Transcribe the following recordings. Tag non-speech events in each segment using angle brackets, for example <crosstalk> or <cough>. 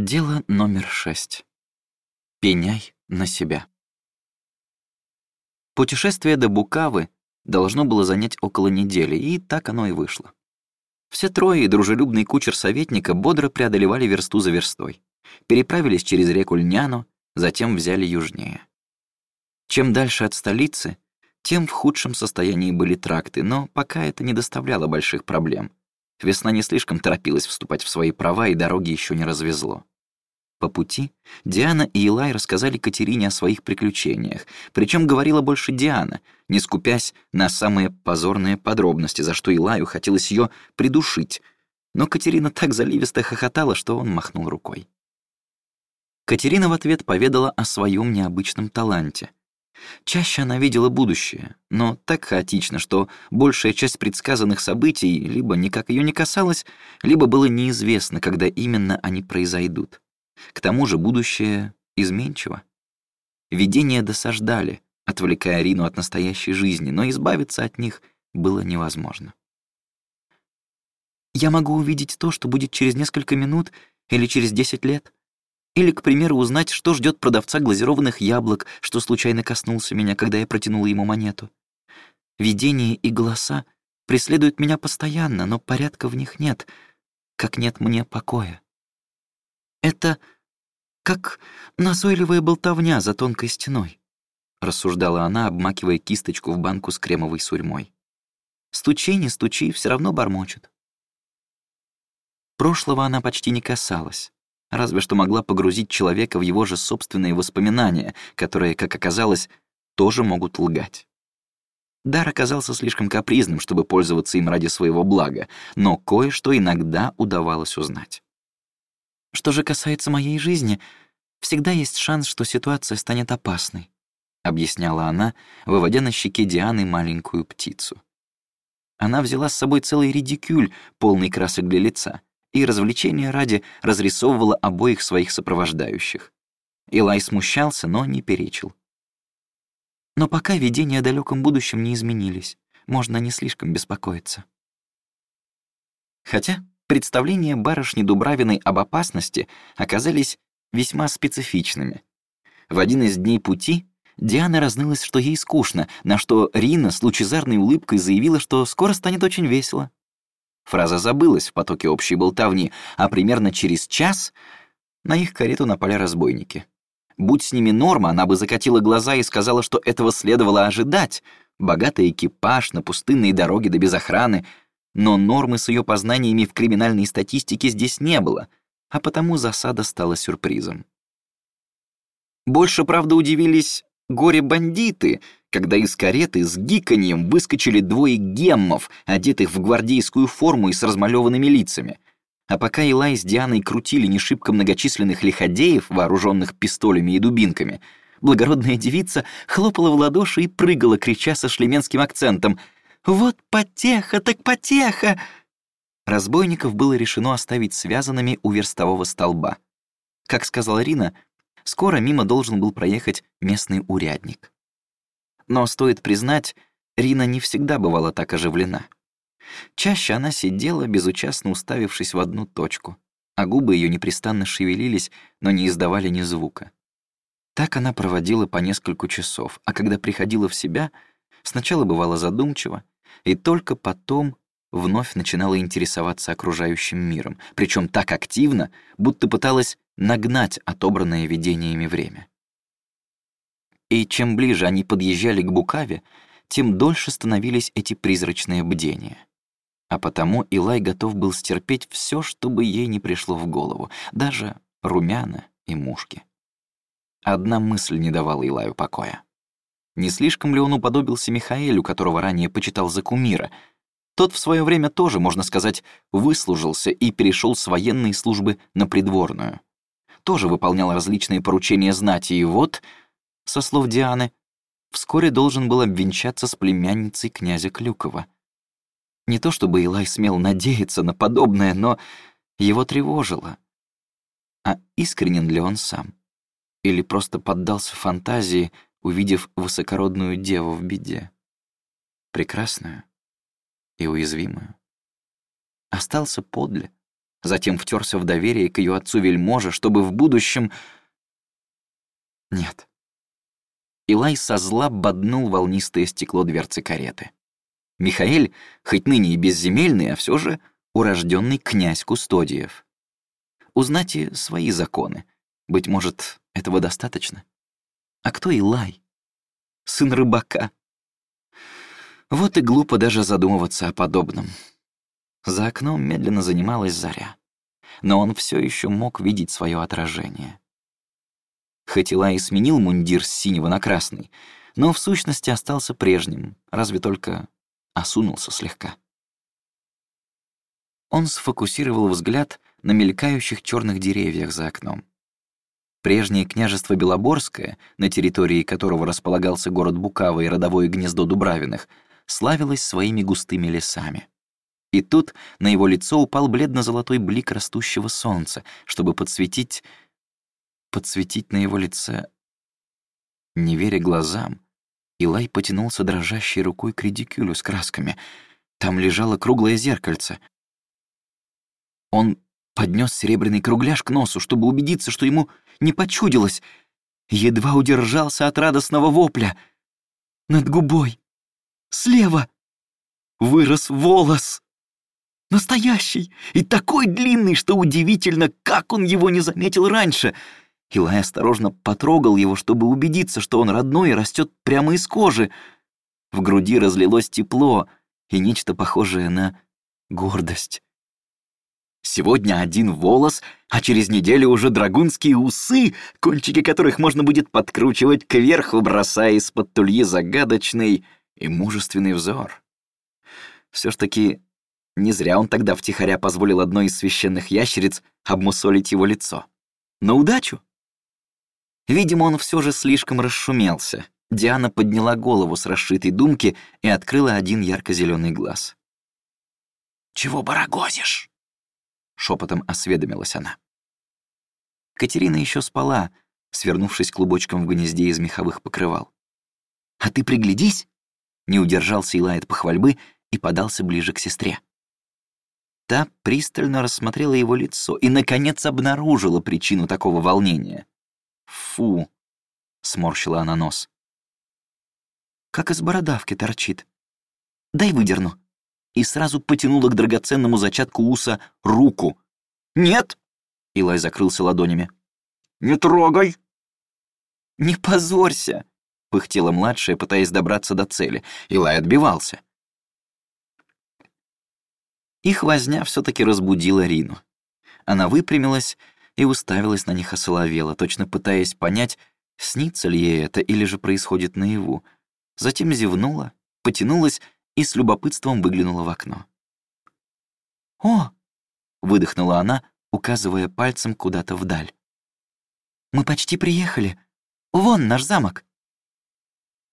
Дело номер шесть. Пеняй на себя. Путешествие до Букавы должно было занять около недели, и так оно и вышло. Все трое и дружелюбный кучер советника бодро преодолевали версту за верстой, переправились через реку Льняну, затем взяли южнее. Чем дальше от столицы, тем в худшем состоянии были тракты, но пока это не доставляло больших проблем. Весна не слишком торопилась вступать в свои права, и дороги еще не развезло. По пути Диана и Илай рассказали Катерине о своих приключениях, причем говорила больше Диана, не скупясь на самые позорные подробности, за что Илаю хотелось ее придушить. Но Катерина так заливисто хохотала, что он махнул рукой. Катерина в ответ поведала о своем необычном таланте. Чаще она видела будущее, но так хаотично, что большая часть предсказанных событий либо никак ее не касалась, либо было неизвестно, когда именно они произойдут. К тому же будущее изменчиво. Видения досаждали, отвлекая Рину от настоящей жизни, но избавиться от них было невозможно. «Я могу увидеть то, что будет через несколько минут или через десять лет», или, к примеру, узнать, что ждет продавца глазированных яблок, что случайно коснулся меня, когда я протянула ему монету. Видения и голоса преследуют меня постоянно, но порядка в них нет, как нет мне покоя. Это как назойливая болтовня за тонкой стеной, рассуждала она, обмакивая кисточку в банку с кремовой сурьмой. Стучи, не стучи, все равно бормочет. Прошлого она почти не касалась разве что могла погрузить человека в его же собственные воспоминания, которые, как оказалось, тоже могут лгать. Дар оказался слишком капризным, чтобы пользоваться им ради своего блага, но кое-что иногда удавалось узнать. «Что же касается моей жизни, всегда есть шанс, что ситуация станет опасной», — объясняла она, выводя на щеке Дианы маленькую птицу. Она взяла с собой целый редикюль, полный красок для лица, и развлечения ради разрисовывала обоих своих сопровождающих. Илай смущался, но не перечил. Но пока видения о далеком будущем не изменились, можно не слишком беспокоиться. Хотя представления барышни Дубравиной об опасности оказались весьма специфичными. В один из дней пути Диана разнылась, что ей скучно, на что Рина с лучезарной улыбкой заявила, что скоро станет очень весело. Фраза забылась в потоке общей болтовни, а примерно через час на их карету напали разбойники. Будь с ними норма, она бы закатила глаза и сказала, что этого следовало ожидать. Богатый экипаж на пустынной дороге да без охраны. Но нормы с ее познаниями в криминальной статистике здесь не было, а потому засада стала сюрпризом. Больше, правда, удивились горе-бандиты, когда из кареты с гиканьем выскочили двое геммов, одетых в гвардейскую форму и с размалеванными лицами. А пока Илай с Дианой крутили не шибко многочисленных лиходеев, вооруженных пистолями и дубинками, благородная девица хлопала в ладоши и прыгала, крича со шлеменским акцентом «Вот потеха, так потеха!» Разбойников было решено оставить связанными у верстового столба. Как сказала Рина, скоро мимо должен был проехать местный урядник. Но стоит признать, Рина не всегда бывала так оживлена. Чаще она сидела, безучастно уставившись в одну точку, а губы ее непрестанно шевелились, но не издавали ни звука. Так она проводила по несколько часов, а когда приходила в себя, сначала бывала задумчива, и только потом вновь начинала интересоваться окружающим миром, причем так активно, будто пыталась нагнать отобранное видениями время. И чем ближе они подъезжали к Букаве, тем дольше становились эти призрачные бдения. А потому Илай готов был стерпеть все, что бы ей не пришло в голову, даже румяна и мушки. Одна мысль не давала Илаю покоя. Не слишком ли он уподобился Михаэлю, которого ранее почитал за кумира? Тот в свое время тоже, можно сказать, выслужился и перешел с военной службы на придворную. Тоже выполнял различные поручения знати, и вот — со слов Дианы, вскоре должен был обвенчаться с племянницей князя Клюкова. Не то чтобы Илай смел надеяться на подобное, но его тревожило. А искренен ли он сам? Или просто поддался фантазии, увидев высокородную деву в беде? Прекрасную и уязвимую. Остался подле, затем втерся в доверие к ее отцу вельможа, чтобы в будущем... Нет. Илай со зла боднул волнистое стекло дверцы кареты. Михаэль, хоть ныне и безземельный, а все же урожденный князь Кустодиев. У знати свои законы. Быть может, этого достаточно? А кто Илай? Сын рыбака. Вот и глупо даже задумываться о подобном. За окном медленно занималась заря. Но он все еще мог видеть свое отражение. Хоть Илай сменил мундир с синего на красный, но в сущности остался прежним, разве только осунулся слегка. Он сфокусировал взгляд на мелькающих черных деревьях за окном. Прежнее княжество Белоборское, на территории которого располагался город Букава и родовое гнездо Дубравиных, славилось своими густыми лесами. И тут на его лицо упал бледно-золотой блик растущего солнца, чтобы подсветить подсветить на его лице. Не веря глазам, Илай потянулся дрожащей рукой к редикюлю с красками. Там лежало круглое зеркальце. Он поднес серебряный кругляш к носу, чтобы убедиться, что ему не почудилось. Едва удержался от радостного вопля. Над губой. Слева. Вырос волос. Настоящий и такой длинный, что удивительно, как он его не заметил раньше — Илай осторожно потрогал его, чтобы убедиться, что он родной и растет прямо из кожи. В груди разлилось тепло и нечто похожее на гордость. Сегодня один волос, а через неделю уже драгунские усы, кончики которых можно будет подкручивать кверху, бросая из-под тульи загадочный и мужественный взор. Все ж таки, не зря он тогда втихаря позволил одной из священных ящериц обмусолить его лицо. На удачу! Видимо, он все же слишком расшумелся. Диана подняла голову с расшитой думки и открыла один ярко-зеленый глаз. «Чего барагозишь?» — шепотом осведомилась она. Катерина еще спала, свернувшись клубочком в гнезде из меховых покрывал. «А ты приглядись!» — не удержался Илай от похвальбы и подался ближе к сестре. Та пристально рассмотрела его лицо и, наконец, обнаружила причину такого волнения. «Фу!» — сморщила она нос. «Как из бородавки торчит. Дай выдерну». И сразу потянула к драгоценному зачатку уса руку. «Нет!» — Илай закрылся ладонями. «Не трогай!» «Не позорься!» — пыхтела младшая, пытаясь добраться до цели. Илай отбивался. Их возня все таки разбудила Рину. Она выпрямилась и уставилась на них осоловела, точно пытаясь понять, снится ли ей это или же происходит наяву. Затем зевнула, потянулась и с любопытством выглянула в окно. «О!» — выдохнула она, указывая пальцем куда-то вдаль. «Мы почти приехали. Вон наш замок!»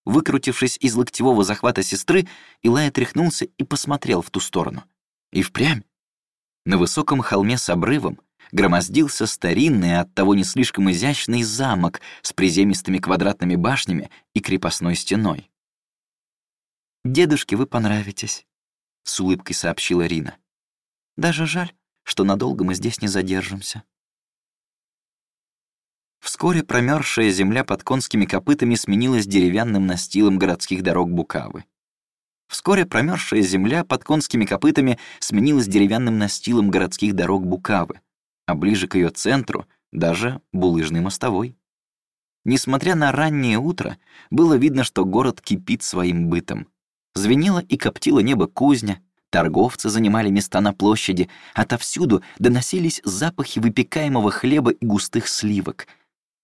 Выкрутившись из локтевого захвата сестры, Илай отряхнулся и посмотрел в ту сторону. И впрямь. На высоком холме с обрывом, громоздился старинный, а оттого не слишком изящный замок с приземистыми квадратными башнями и крепостной стеной. «Дедушке вы понравитесь», — с улыбкой сообщила Рина. «Даже жаль, что надолго мы здесь не задержимся». Вскоре промерзшая земля под конскими копытами сменилась деревянным настилом городских дорог Букавы. Вскоре промерзшая земля под конскими копытами сменилась деревянным настилом городских дорог Букавы а ближе к ее центру даже булыжной мостовой. Несмотря на раннее утро, было видно, что город кипит своим бытом. Звенело и коптило небо кузня, торговцы занимали места на площади, отовсюду доносились запахи выпекаемого хлеба и густых сливок.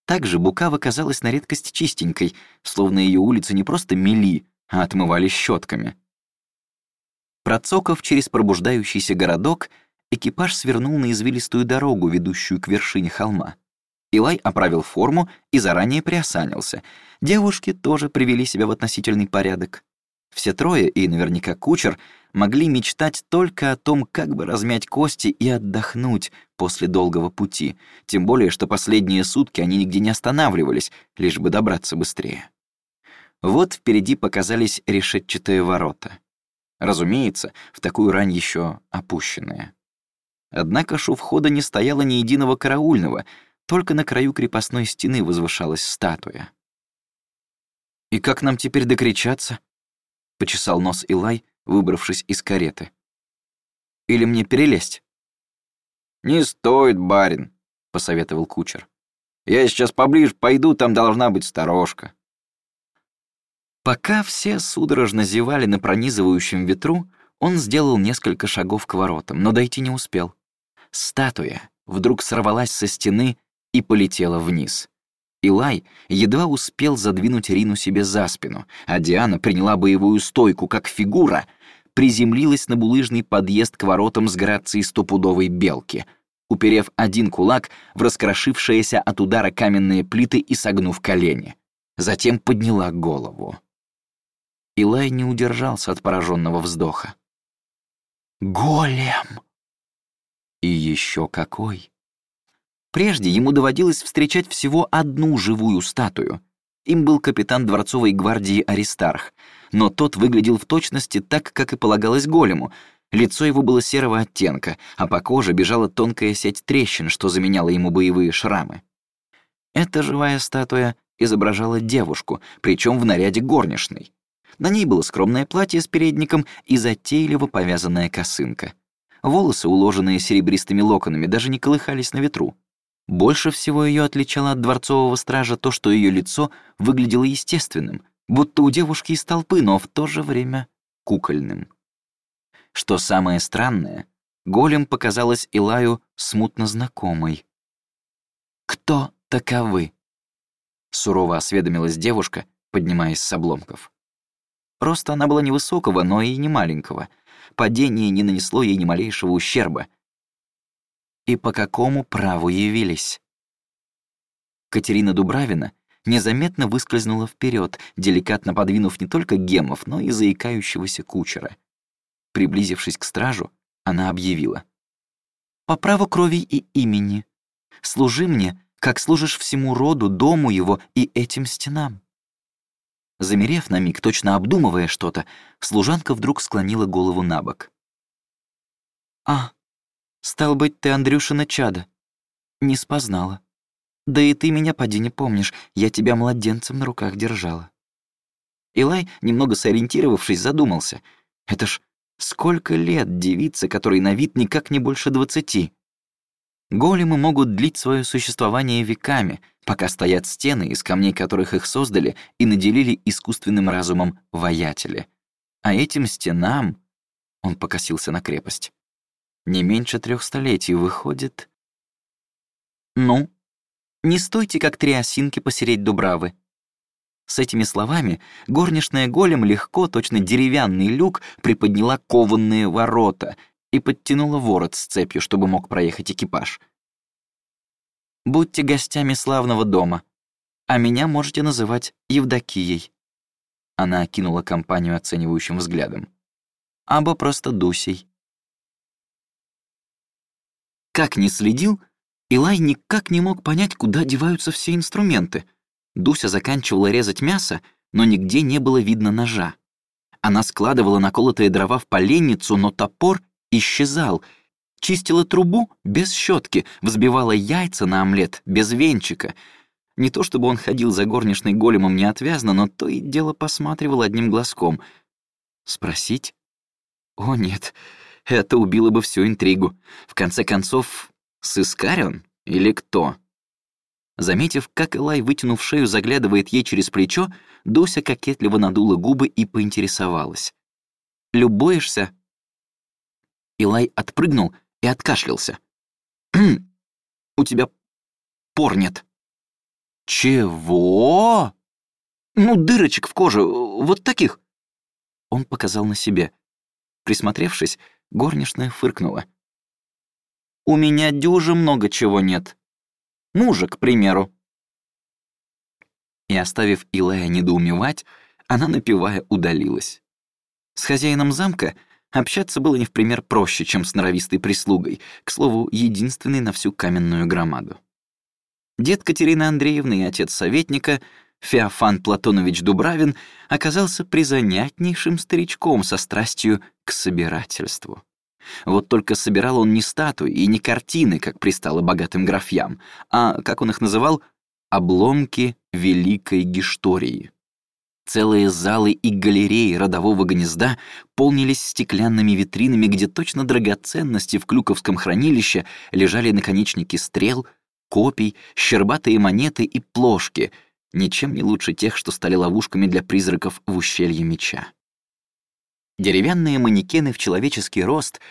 Также Букава казалась на редкость чистенькой, словно ее улицы не просто мели, а отмывали щетками. Процокав через пробуждающийся городок, экипаж свернул на извилистую дорогу, ведущую к вершине холма. Илай оправил форму и заранее приосанился. Девушки тоже привели себя в относительный порядок. Все трое, и наверняка кучер, могли мечтать только о том, как бы размять кости и отдохнуть после долгого пути, тем более, что последние сутки они нигде не останавливались, лишь бы добраться быстрее. Вот впереди показались решетчатые ворота. Разумеется, в такую рань еще опущенные. Однако у входа не стояло ни единого караульного, только на краю крепостной стены возвышалась статуя. «И как нам теперь докричаться?» — почесал нос Илай, выбравшись из кареты. «Или мне перелезть?» «Не стоит, барин», — посоветовал кучер. «Я сейчас поближе пойду, там должна быть сторожка». Пока все судорожно зевали на пронизывающем ветру, он сделал несколько шагов к воротам, но дойти не успел. Статуя вдруг сорвалась со стены и полетела вниз. Илай едва успел задвинуть Рину себе за спину, а Диана приняла боевую стойку, как фигура, приземлилась на булыжный подъезд к воротам с грацией стопудовой белки, уперев один кулак в раскрошившиеся от удара каменные плиты и согнув колени. Затем подняла голову. Илай не удержался от пораженного вздоха. «Голем!» И еще какой! Прежде ему доводилось встречать всего одну живую статую. Им был капитан дворцовой гвардии Аристарх, но тот выглядел в точности так, как и полагалось голему. Лицо его было серого оттенка, а по коже бежала тонкая сеть трещин, что заменяла ему боевые шрамы. Эта живая статуя изображала девушку, причем в наряде горничной. На ней было скромное платье с передником и затейливо повязанная косынка. Волосы, уложенные серебристыми локонами, даже не колыхались на ветру. Больше всего ее отличало от дворцового стража то, что ее лицо выглядело естественным, будто у девушки из толпы, но в то же время кукольным. Что самое странное, голем показалась Илаю смутно знакомой. «Кто таковы?» — сурово осведомилась девушка, поднимаясь с обломков. Просто она была невысокого, но и не маленького. Падение не нанесло ей ни малейшего ущерба. И по какому праву явились? Катерина Дубравина незаметно выскользнула вперед, деликатно подвинув не только гемов, но и заикающегося кучера. Приблизившись к стражу, она объявила. «По праву крови и имени. Служи мне, как служишь всему роду, дому его и этим стенам». Замерев на миг, точно обдумывая что-то, служанка вдруг склонила голову на бок. «А, стал быть, ты Андрюшина чада. Не спознала. Да и ты меня, поди, не помнишь, я тебя младенцем на руках держала». Илай, немного сориентировавшись, задумался. «Это ж сколько лет девица, которой на вид никак не больше двадцати?» Големы могут длить свое существование веками, пока стоят стены, из камней которых их создали и наделили искусственным разумом воятели. А этим стенам, он покосился на крепость, не меньше трех столетий выходит... Ну, не стойте, как три осинки посереть Дубравы. С этими словами горничная голем легко, точно деревянный люк, приподняла кованные ворота и подтянула ворот с цепью, чтобы мог проехать экипаж — Будьте гостями славного дома, а меня можете называть Евдокией». Она окинула компанию оценивающим взглядом. «Або просто Дусей». Как ни следил, Илай никак не мог понять, куда деваются все инструменты. Дуся заканчивала резать мясо, но нигде не было видно ножа. Она складывала наколотые дрова в поленницу, но топор исчезал — Чистила трубу без щетки, взбивала яйца на омлет без венчика. Не то чтобы он ходил за горничной големом неотвязно, но то и дело посматривал одним глазком. Спросить? О, нет, это убило бы всю интригу. В конце концов, сыскарь он или кто? Заметив, как Элай, вытянув шею, заглядывает ей через плечо, Дуся кокетливо надула губы и поинтересовалась. «Любуешься?» Илай отпрыгнул и откашлялся. «У тебя пор нет». «Чего?» «Ну, дырочек в коже, вот таких». Он показал на себе. Присмотревшись, горничная фыркнула. «У меня дюже много чего нет. Мужа, к примеру». И, оставив Илая недоумевать, она, напевая, удалилась. С хозяином замка — Общаться было не в пример проще, чем с норовистой прислугой, к слову, единственной на всю каменную громаду. Дед Катерины Андреевны и отец советника, Феофан Платонович Дубравин, оказался призанятнейшим старичком со страстью к собирательству. Вот только собирал он не статуи и не картины, как пристало богатым графьям, а, как он их называл, обломки великой гештории. Целые залы и галереи родового гнезда полнились стеклянными витринами, где точно драгоценности в Клюковском хранилище лежали наконечники стрел, копий, щербатые монеты и плошки, ничем не лучше тех, что стали ловушками для призраков в ущелье меча. Деревянные манекены в человеческий рост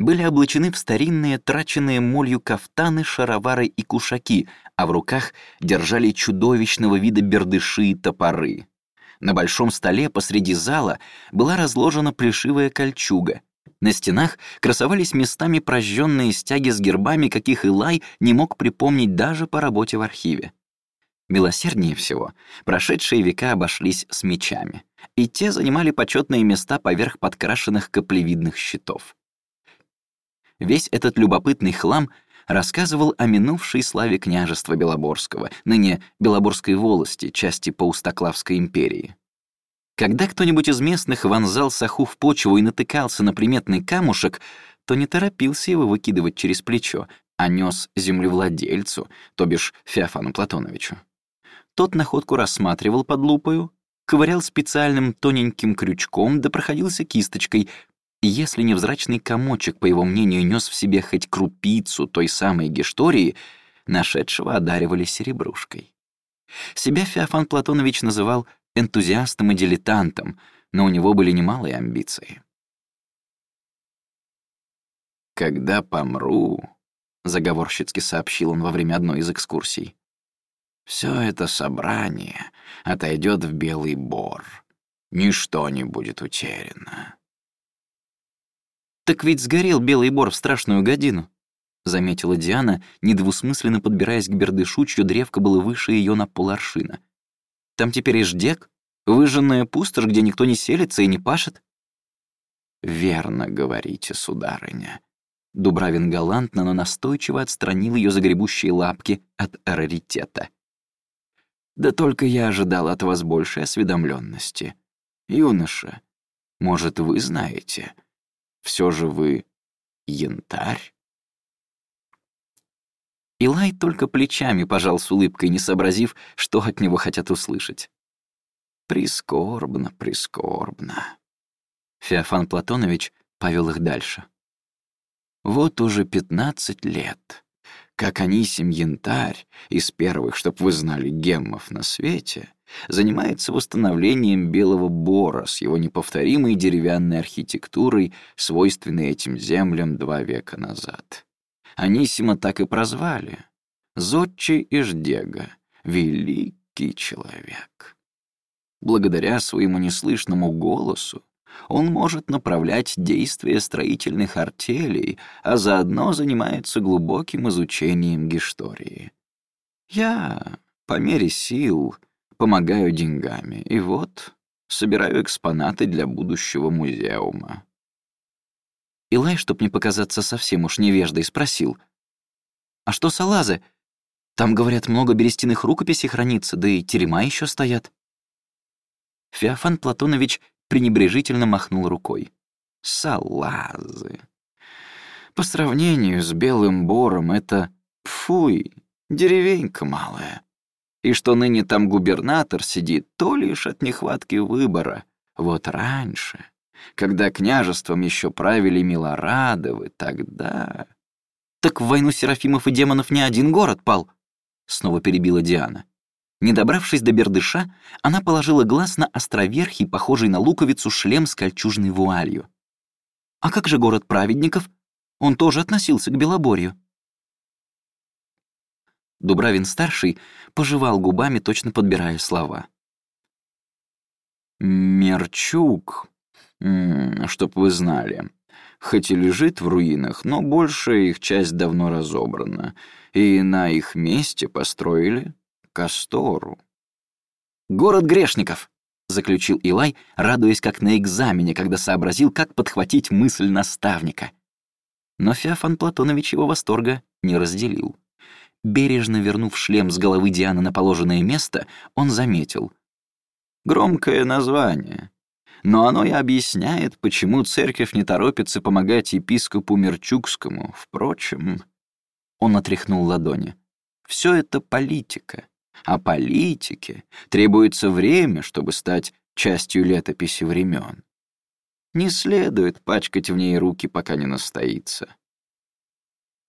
были облачены в старинные, траченные молью кафтаны, шаровары и кушаки, а в руках держали чудовищного вида бердыши и топоры. На большом столе посреди зала была разложена плешивая кольчуга. На стенах красовались местами прожженные стяги с гербами, каких Илай не мог припомнить даже по работе в архиве. Милосерднее всего, прошедшие века обошлись с мечами, и те занимали почетные места поверх подкрашенных каплевидных щитов. Весь этот любопытный хлам рассказывал о минувшей славе княжества Белоборского, ныне Белоборской волости, части Паустоклавской империи. Когда кто-нибудь из местных вонзал саху в почву и натыкался на приметный камушек, то не торопился его выкидывать через плечо, а нес землевладельцу, то бишь Феофану Платоновичу. Тот находку рассматривал под лупою, ковырял специальным тоненьким крючком да проходился кисточкой, если невзрачный комочек, по его мнению, нес в себе хоть крупицу той самой гештории, нашедшего одаривали серебрушкой. Себя Феофан Платонович называл энтузиастом и дилетантом, но у него были немалые амбиции. «Когда помру», — заговорщицки сообщил он во время одной из экскурсий, «все это собрание отойдет в Белый Бор. Ничто не будет утеряно». «Так ведь сгорел Белый Бор в страшную годину», — заметила Диана, недвусмысленно подбираясь к бердышу, чье древко было выше ее на поларшина. «Там теперь и ждек, выжженная пустошь, где никто не селится и не пашет». «Верно говорите, сударыня». Дубравин галантно, но настойчиво отстранил ее загребущие лапки от раритета. «Да только я ожидал от вас большей осведомленности. Юноша, может, вы знаете, все же вы янтарь?» Илай только плечами пожал с улыбкой, не сообразив, что от него хотят услышать. «Прискорбно, прискорбно». Феофан Платонович повел их дальше. «Вот уже пятнадцать лет, как Анисим Янтарь, из первых, чтоб вы знали, геммов на свете, занимается восстановлением Белого Бора с его неповторимой деревянной архитектурой, свойственной этим землям два века назад. Анисима так и прозвали — Зодчий Иждега, великий человек. Благодаря своему неслышному голосу он может направлять действия строительных артелей, а заодно занимается глубоким изучением гистории. Я, по мере сил, помогаю деньгами, и вот собираю экспонаты для будущего музеума. Илай, чтоб не показаться совсем уж невеждой, спросил. «А что салазы? Там, говорят, много берестяных рукописей хранится, да и терема еще стоят». Феофан Платонович пренебрежительно махнул рукой. «Салазы. По сравнению с Белым Бором это, пфуй, деревенька малая. И что ныне там губернатор сидит, то лишь от нехватки выбора. Вот раньше, когда княжеством еще правили Милорадовы, тогда... «Так в войну Серафимов и демонов не один город пал», — снова перебила Диана. Не добравшись до бердыша, она положила глаз на островерхий, похожий на луковицу, шлем с кольчужной вуалью. «А как же город праведников? Он тоже относился к Белоборью». Дубравин-старший пожевал губами, точно подбирая слова. «Мерчук, чтоб вы знали, хоть и лежит в руинах, но большая их часть давно разобрана, и на их месте построили Кастору». «Город грешников», — заключил Илай, радуясь как на экзамене, когда сообразил, как подхватить мысль наставника. Но Феофан Платонович его восторга не разделил. Бережно вернув шлем с головы Дианы на положенное место, он заметил. «Громкое название. но оно и объясняет, почему церковь не торопится помогать епископу Мерчукскому. Впрочем, он отряхнул ладони. Все это политика. А политике требуется время, чтобы стать частью летописи времен. Не следует пачкать в ней руки, пока не настоится.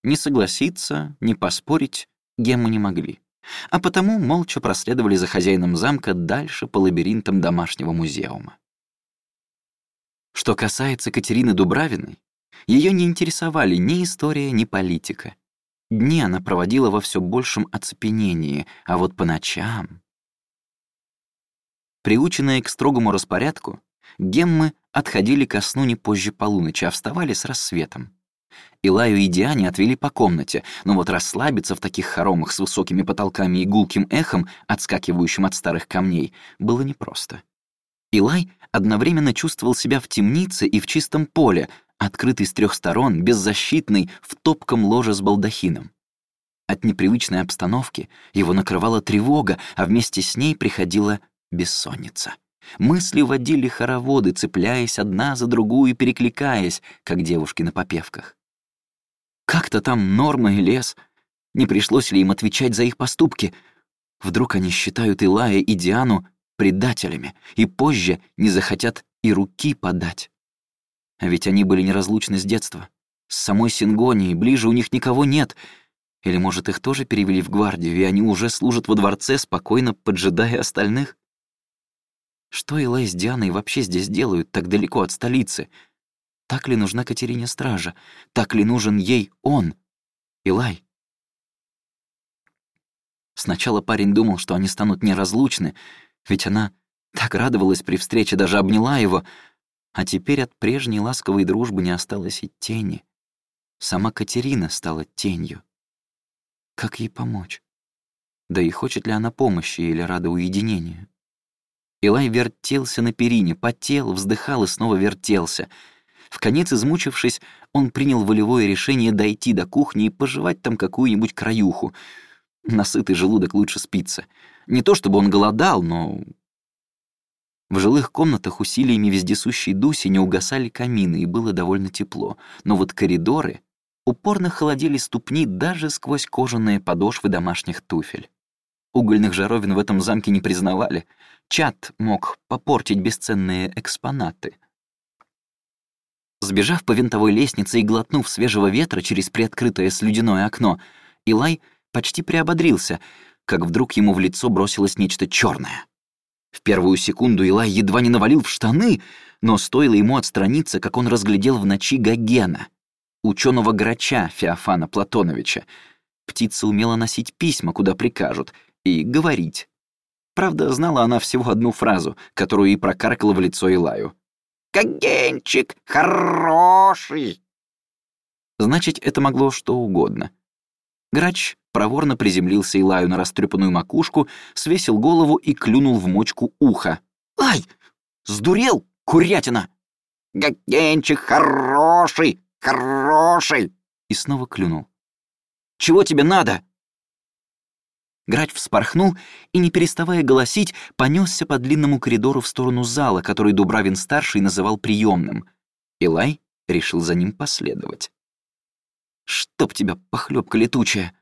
Не согласиться, не поспорить Гему не могли, а потому молча проследовали за хозяином замка дальше по лабиринтам домашнего музеума. Что касается Катерины Дубравиной, ее не интересовали ни история, ни политика. Дни она проводила во все большем оцепенении, а вот по ночам... Приученные к строгому распорядку, геммы отходили ко сну не позже полуночи, а вставали с рассветом. Илаю и Диане отвели по комнате, но вот расслабиться в таких хоромах с высокими потолками и гулким эхом, отскакивающим от старых камней, было непросто. Илай одновременно чувствовал себя в темнице и в чистом поле, открытый с трех сторон, беззащитный, в топком ложе с балдахином. От непривычной обстановки его накрывала тревога, а вместе с ней приходила бессонница. Мысли водили хороводы, цепляясь одна за другую и перекликаясь, как девушки на попевках. Как-то там Норма и Лес. Не пришлось ли им отвечать за их поступки? Вдруг они считают Илая и Диану предателями и позже не захотят и руки подать. А ведь они были неразлучны с детства. С самой Сингонией ближе у них никого нет. Или, может, их тоже перевели в гвардию, и они уже служат во дворце, спокойно поджидая остальных? Что Илай с Дианой вообще здесь делают так далеко от столицы? Так ли нужна Катерине стража? Так ли нужен ей он? Илай? Сначала парень думал, что они станут неразлучны, ведь она так радовалась при встрече, даже обняла его, а теперь от прежней ласковой дружбы не осталось и тени. Сама Катерина стала тенью. Как ей помочь? Да и хочет ли она помощи или рада уединению? Илай вертелся на перине, потел, вздыхал и снова вертелся. В конец измучившись, он принял волевое решение дойти до кухни и пожевать там какую-нибудь краюху. Насытый желудок лучше спится. Не то чтобы он голодал, но... В жилых комнатах усилиями вездесущей Дуси не угасали камины, и было довольно тепло. Но вот коридоры упорно холодили ступни даже сквозь кожаные подошвы домашних туфель. Угольных жаровин в этом замке не признавали. Чат мог попортить бесценные экспонаты. Сбежав по винтовой лестнице и глотнув свежего ветра через приоткрытое слюдяное окно, Илай почти приободрился — как вдруг ему в лицо бросилось нечто черное. В первую секунду Илай едва не навалил в штаны, но стоило ему отстраниться, как он разглядел в ночи Гогена, ученого грача Феофана Платоновича. Птица умела носить письма, куда прикажут, и говорить. Правда, знала она всего одну фразу, которую и прокаркала в лицо Илаю. «Гогенчик хороший!» Значит, это могло что угодно. Грач проворно приземлился Илаю на растрепанную макушку, свесил голову и клюнул в мочку уха. «Ай! Сдурел, курятина!» «Гагенчик хороший, хороший!» И снова клюнул. «Чего тебе надо?» Грач вспорхнул и, не переставая голосить, понесся по длинному коридору в сторону зала, который Дубравин-старший называл приемным. Илай решил за ним последовать. «Чтоб тебя, похлебка летучая!» —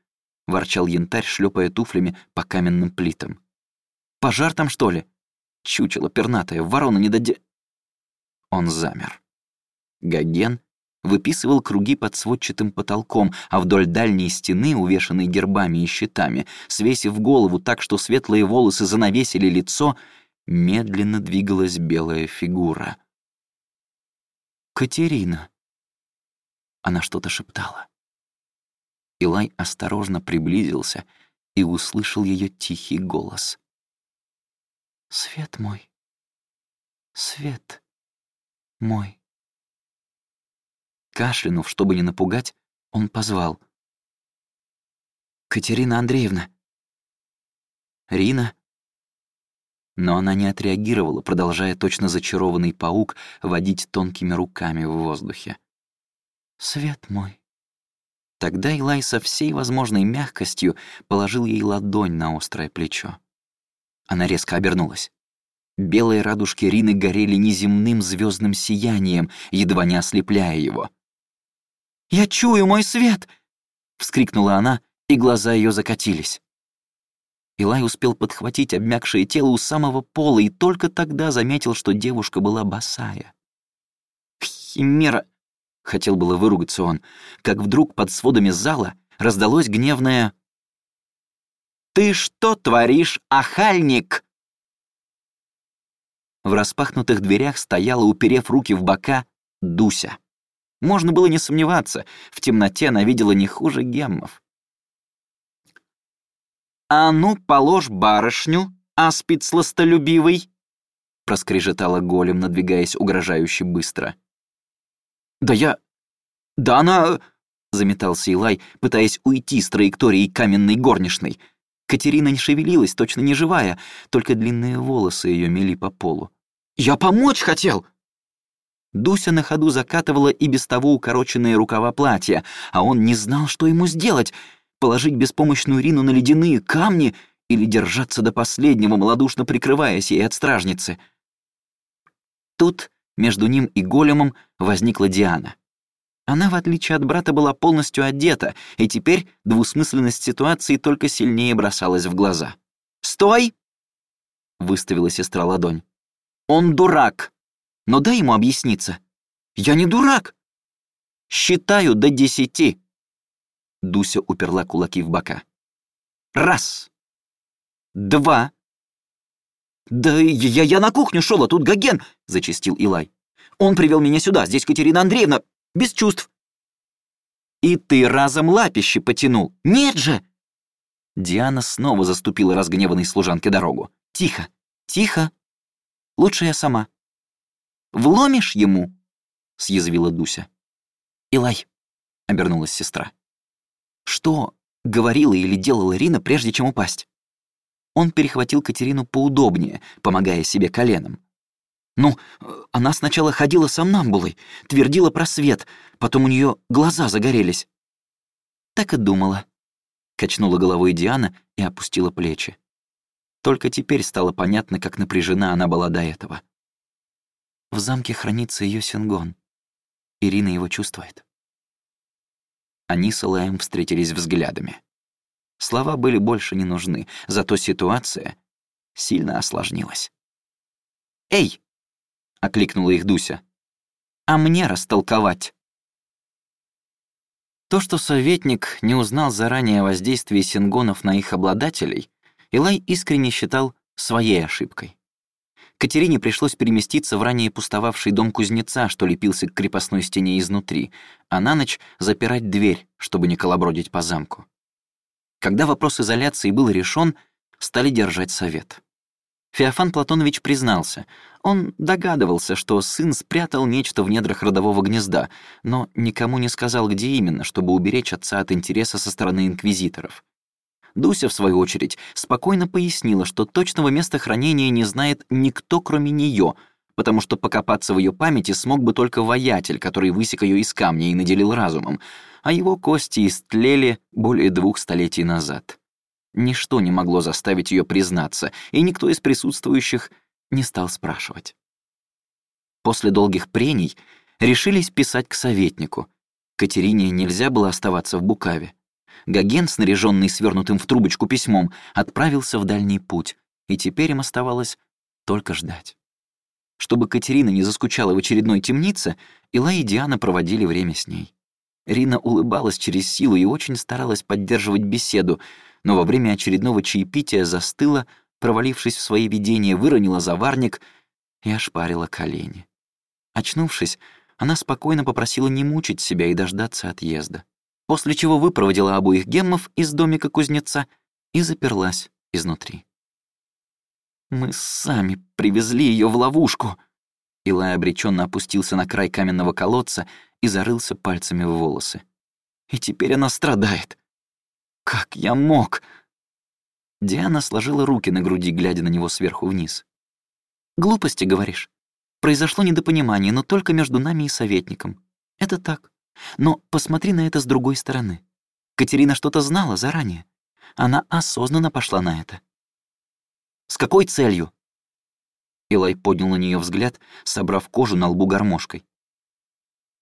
ворчал янтарь, шлепая туфлями по каменным плитам. «Пожар там, что ли? Чучело пернатое, ворона не доде...» Он замер. Гоген выписывал круги под сводчатым потолком, а вдоль дальней стены, увешанной гербами и щитами, свесив голову так, что светлые волосы занавесили лицо, медленно двигалась белая фигура. «Катерина!» Она что-то шептала. Илай осторожно приблизился и услышал ее тихий голос. «Свет мой, свет мой». Кашлянув, чтобы не напугать, он позвал. «Катерина Андреевна!» «Рина?» Но она не отреагировала, продолжая точно зачарованный паук водить тонкими руками в воздухе. «Свет мой, Тогда Илай со всей возможной мягкостью положил ей ладонь на острое плечо. Она резко обернулась. Белые радужки Рины горели неземным звездным сиянием, едва не ослепляя его. «Я чую мой свет!» — вскрикнула она, и глаза ее закатились. Илай успел подхватить обмякшее тело у самого пола и только тогда заметил, что девушка была босая. «Химера!» — хотел было выругаться он, как вдруг под сводами зала раздалось гневное «Ты что творишь, ахальник?» В распахнутых дверях стояла, уперев руки в бока, Дуся. Можно было не сомневаться, в темноте она видела не хуже геммов. «А ну, положь барышню, аспид сластолюбивый!» проскрежетала голем, надвигаясь угрожающе быстро. «Да я... Да она...» — заметался Илай, пытаясь уйти с траектории каменной горничной — Катерина не шевелилась, точно не живая, только длинные волосы ее мели по полу. «Я помочь хотел!» Дуся на ходу закатывала и без того укороченные рукава платья, а он не знал, что ему сделать — положить беспомощную Рину на ледяные камни или держаться до последнего, малодушно прикрываясь ей от стражницы. Тут между ним и големом возникла Диана. Она, в отличие от брата, была полностью одета, и теперь двусмысленность ситуации только сильнее бросалась в глаза. «Стой!» — выставила сестра ладонь. «Он дурак! Но дай ему объясниться». «Я не дурак!» «Считаю до десяти!» Дуся уперла кулаки в бока. «Раз! Два!» «Да я, я на кухню шел, а тут Гоген!» — зачистил Илай. «Он привел меня сюда, здесь Катерина Андреевна без чувств. И ты разом лапище потянул. Нет же! Диана снова заступила разгневанной служанке дорогу. Тихо, тихо. Лучше я сама. Вломишь ему? Съязвила Дуся. Илай, обернулась сестра. Что говорила или делала Рина, прежде чем упасть? Он перехватил Катерину поудобнее, помогая себе коленом. Ну, она сначала ходила сомнамбулой, твердила про свет, потом у нее глаза загорелись. Так и думала. Качнула головой Диана и опустила плечи. Только теперь стало понятно, как напряжена она была до этого. В замке хранится ее сингон. Ирина его чувствует. Они с Элаем встретились взглядами. Слова были больше не нужны, зато ситуация сильно осложнилась. «Эй!» — окликнула их Дуся. «А мне растолковать». То, что советник не узнал заранее о воздействии сингонов на их обладателей, Илай искренне считал своей ошибкой. Катерине пришлось переместиться в ранее пустовавший дом кузнеца, что лепился к крепостной стене изнутри, а на ночь запирать дверь, чтобы не колобродить по замку. Когда вопрос изоляции был решен, стали держать совет. Феофан Платонович признался. Он догадывался, что сын спрятал нечто в недрах родового гнезда, но никому не сказал, где именно, чтобы уберечь отца от интереса со стороны инквизиторов. Дуся, в свою очередь, спокойно пояснила, что точного места хранения не знает никто, кроме нее, потому что покопаться в ее памяти смог бы только воятель, который высек ее из камня и наделил разумом, а его кости истлели более двух столетий назад. Ничто не могло заставить ее признаться, и никто из присутствующих не стал спрашивать. После долгих прений решились писать к советнику. Катерине нельзя было оставаться в Букаве. Гоген, снаряженный свернутым в трубочку письмом, отправился в дальний путь, и теперь им оставалось только ждать. Чтобы Катерина не заскучала в очередной темнице, Ила и Диана проводили время с ней. Рина улыбалась через силу и очень старалась поддерживать беседу, но во время очередного чаепития застыла, провалившись в свои видения, выронила заварник и ошпарила колени. Очнувшись, она спокойно попросила не мучить себя и дождаться отъезда, после чего выпроводила обоих геммов из домика кузнеца и заперлась изнутри. «Мы сами привезли ее в ловушку!» Илай обреченно опустился на край каменного колодца и зарылся пальцами в волосы. «И теперь она страдает. Как я мог?» Диана сложила руки на груди, глядя на него сверху вниз. «Глупости, говоришь? Произошло недопонимание, но только между нами и советником. Это так. Но посмотри на это с другой стороны. Катерина что-то знала заранее. Она осознанно пошла на это. С какой целью? Илай поднял на нее взгляд, собрав кожу на лбу гармошкой.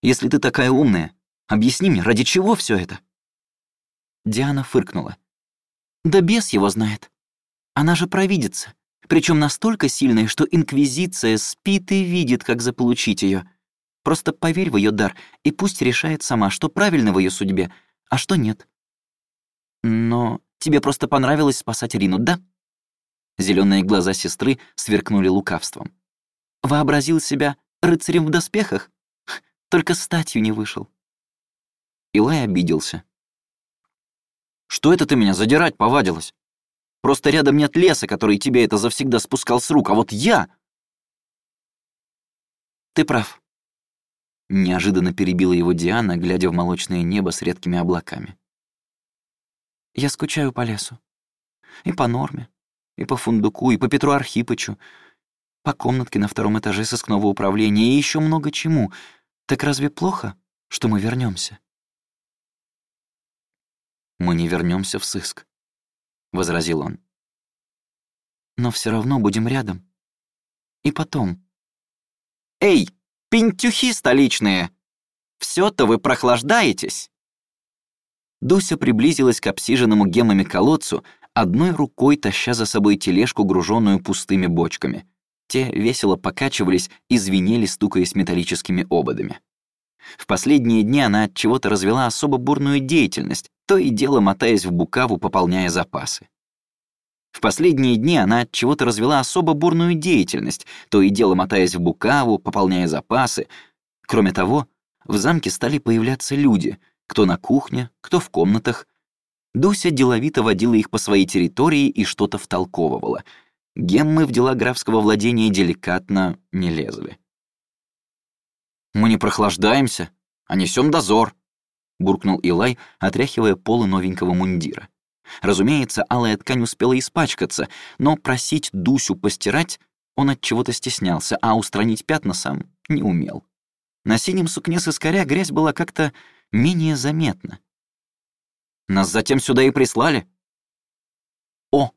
«Если ты такая умная, объясни мне, ради чего все это?» Диана фыркнула. «Да бес его знает. Она же провидится, причем настолько сильная, что Инквизиция спит и видит, как заполучить ее. Просто поверь в ее дар, и пусть решает сама, что правильно в ее судьбе, а что нет. Но тебе просто понравилось спасать Рину, да?» Зеленые глаза сестры сверкнули лукавством. Вообразил себя рыцарем в доспехах? Только статью не вышел. Илай обиделся. «Что это ты меня задирать повадилась? Просто рядом нет леса, который тебе это завсегда спускал с рук, а вот я...» «Ты прав», — неожиданно перебила его Диана, глядя в молочное небо с редкими облаками. «Я скучаю по лесу. И по норме, и по Фундуку, и по Петру Архипычу, по комнатке на втором этаже сыскного управления и еще много чему. Так разве плохо, что мы вернемся? «Мы не вернемся в сыск», — возразил он. «Но все равно будем рядом. И потом...» «Эй, пентюхи столичные! Все-то вы прохлаждаетесь!» Дуся приблизилась к обсиженному гемами колодцу, одной рукой таща за собой тележку, груженную пустыми бочками. Те весело покачивались и звенели, стукаясь металлическими ободами. В последние дни она от чего-то развела особо бурную деятельность, то и дело мотаясь в Букаву, пополняя запасы. В последние дни она от чего-то развела особо бурную деятельность, то и дело мотаясь в Букаву, пополняя запасы. Кроме того, в замке стали появляться люди, кто на кухне, кто в комнатах, Дуся деловито водила их по своей территории и что-то втолковывала. Геммы в дела графского владения деликатно не лезли. «Мы не прохлаждаемся, а несем дозор», — буркнул Илай, отряхивая полы новенького мундира. Разумеется, алая ткань успела испачкаться, но просить Дусю постирать он от чего-то стеснялся, а устранить пятна сам не умел. На синем сукне с искоря грязь была как-то менее заметна. Нас затем сюда и прислали». «О,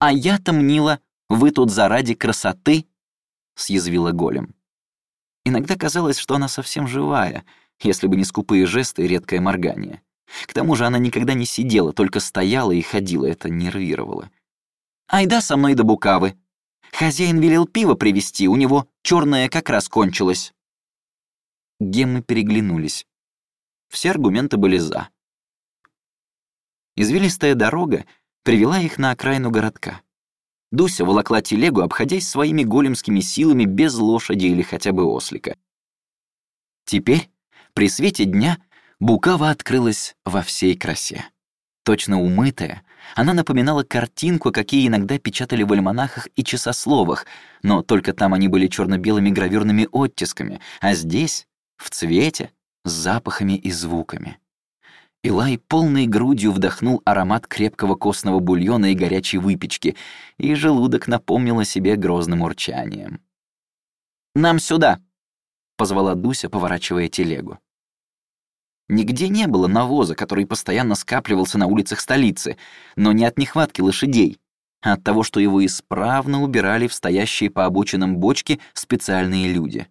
а я-то мнила, вы тут заради красоты?» — съязвила голем. Иногда казалось, что она совсем живая, если бы не скупые жесты и редкое моргание. К тому же она никогда не сидела, только стояла и ходила, это нервировало. «Айда со мной до Букавы. Хозяин велел пиво привезти, у него черное как раз кончилось». Геммы переглянулись. Все аргументы были «за». Извилистая дорога привела их на окраину городка. Дуся волокла телегу, обходясь своими големскими силами без лошади или хотя бы ослика. Теперь, при свете дня, Букава открылась во всей красе. Точно умытая, она напоминала картинку, какие иногда печатали в альманахах и часословах, но только там они были черно-белыми гравюрными оттисками, а здесь — в цвете, с запахами и звуками. Илай полной грудью вдохнул аромат крепкого костного бульона и горячей выпечки, и желудок напомнил о себе грозным урчанием. «Нам сюда!» — позвала Дуся, поворачивая телегу. Нигде не было навоза, который постоянно скапливался на улицах столицы, но не от нехватки лошадей, а от того, что его исправно убирали в стоящие по обочинам бочки специальные люди.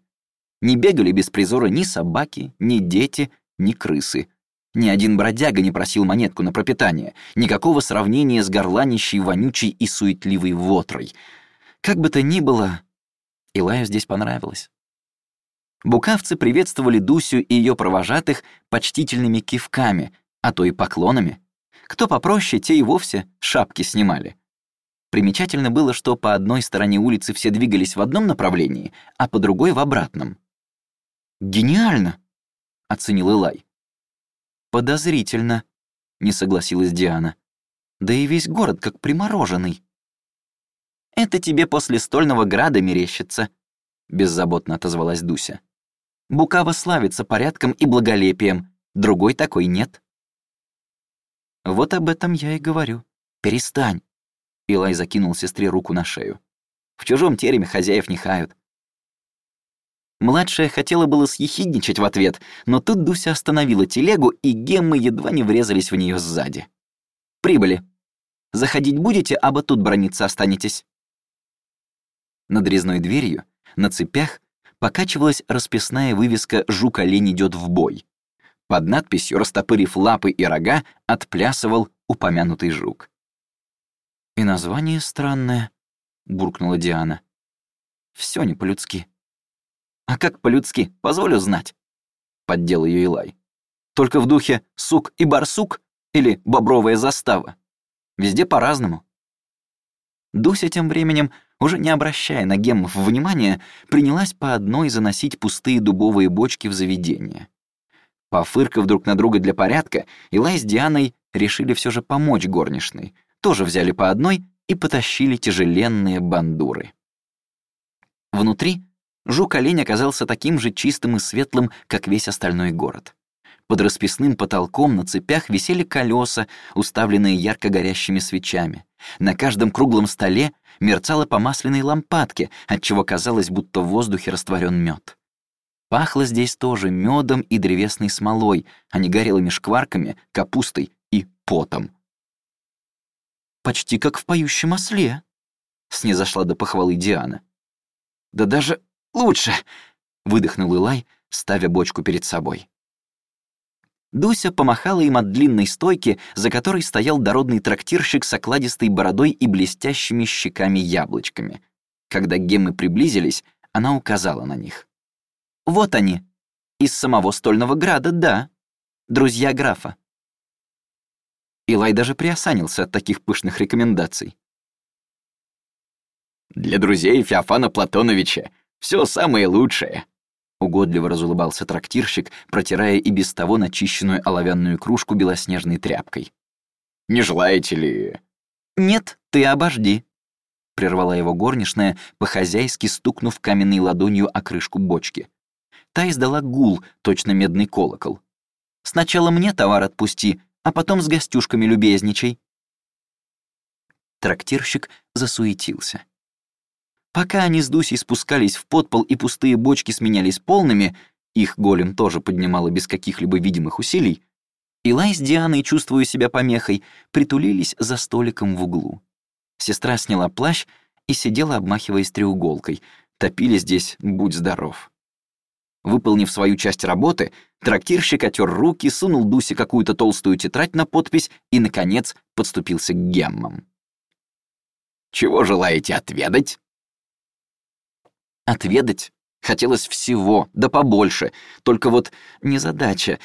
Не бегали без призора ни собаки, ни дети, ни крысы — ни один бродяга не просил монетку на пропитание, никакого сравнения с горланищей, вонючей и суетливой вотрой. Как бы то ни было, Илаю здесь понравилось. Букавцы приветствовали Дусю и ее провожатых почтительными кивками, а то и поклонами. Кто попроще, те и вовсе шапки снимали. Примечательно было, что по одной стороне улицы все двигались в одном направлении, а по другой — в обратном. «Гениально!» — оценил Илай. «Подозрительно», — не согласилась Диана. «Да и весь город как примороженный». «Это тебе после стольного града мерещится», — беззаботно отозвалась Дуся. «Букава славится порядком и благолепием, другой такой нет». «Вот об этом я и говорю. Перестань». Илай закинул сестре руку на шею. «В чужом тереме хозяев не хают. Младшая хотела было съехидничать в ответ, но тут Дуся остановила телегу, и геммы едва не врезались в нее сзади. «Прибыли. Заходить будете, абы тут брониться останетесь». Над резной дверью, на цепях, покачивалась расписная вывеска «Жук-олень идет в бой». Под надписью, растопырив лапы и рога, отплясывал упомянутый жук. «И название странное», — буркнула Диана. Все не по-людски». «А как по-людски? Позволю знать», — поддел ее Илай. «Только в духе «сук и барсук» или «бобровая застава». Везде по-разному». Дуся тем временем, уже не обращая на геммов внимания, принялась по одной заносить пустые дубовые бочки в заведение. Пофыркав друг на друга для порядка, Илай с Дианой решили все же помочь горничной, тоже взяли по одной и потащили тяжеленные бандуры. Внутри жук-олень оказался таким же чистым и светлым, как весь остальной город. Под расписным потолком на цепях висели колеса, уставленные ярко горящими свечами. На каждом круглом столе мерцало по масляной лампадке, отчего казалось, будто в воздухе растворен мед. Пахло здесь тоже медом и древесной смолой, а не горелыми шкварками, капустой и потом. «Почти как в поющем осле», — снизошла до похвалы Диана. «Да даже лучше!» — выдохнул Илай, ставя бочку перед собой. Дуся помахала им от длинной стойки, за которой стоял дородный трактирщик с окладистой бородой и блестящими щеками-яблочками. Когда геммы приблизились, она указала на них. «Вот они. Из самого Стольного Града, да. Друзья графа». Илай даже приосанился от таких пышных рекомендаций. Для друзей Феофана Платоновича все самое лучшее. Угодливо разулыбался трактирщик, протирая и без того начищенную оловянную кружку белоснежной тряпкой. «Не желаете ли...» «Нет, ты обожди», — прервала его горничная, по-хозяйски стукнув каменной ладонью о крышку бочки. Та издала гул, точно медный колокол. «Сначала мне товар отпусти, а потом с гостюшками любезничай». Трактирщик засуетился. Пока они с Дусей спускались в подпол и пустые бочки сменялись полными, их голем тоже поднимало без каких-либо видимых усилий, Илай с Дианой, чувствуя себя помехой, притулились за столиком в углу. Сестра сняла плащ и сидела, обмахиваясь треуголкой. Топили здесь «Будь здоров». Выполнив свою часть работы, трактирщик отер руки, сунул Дусе какую-то толстую тетрадь на подпись и, наконец, подступился к геммам. «Чего желаете отведать?» Отведать хотелось всего, да побольше. Только вот незадача.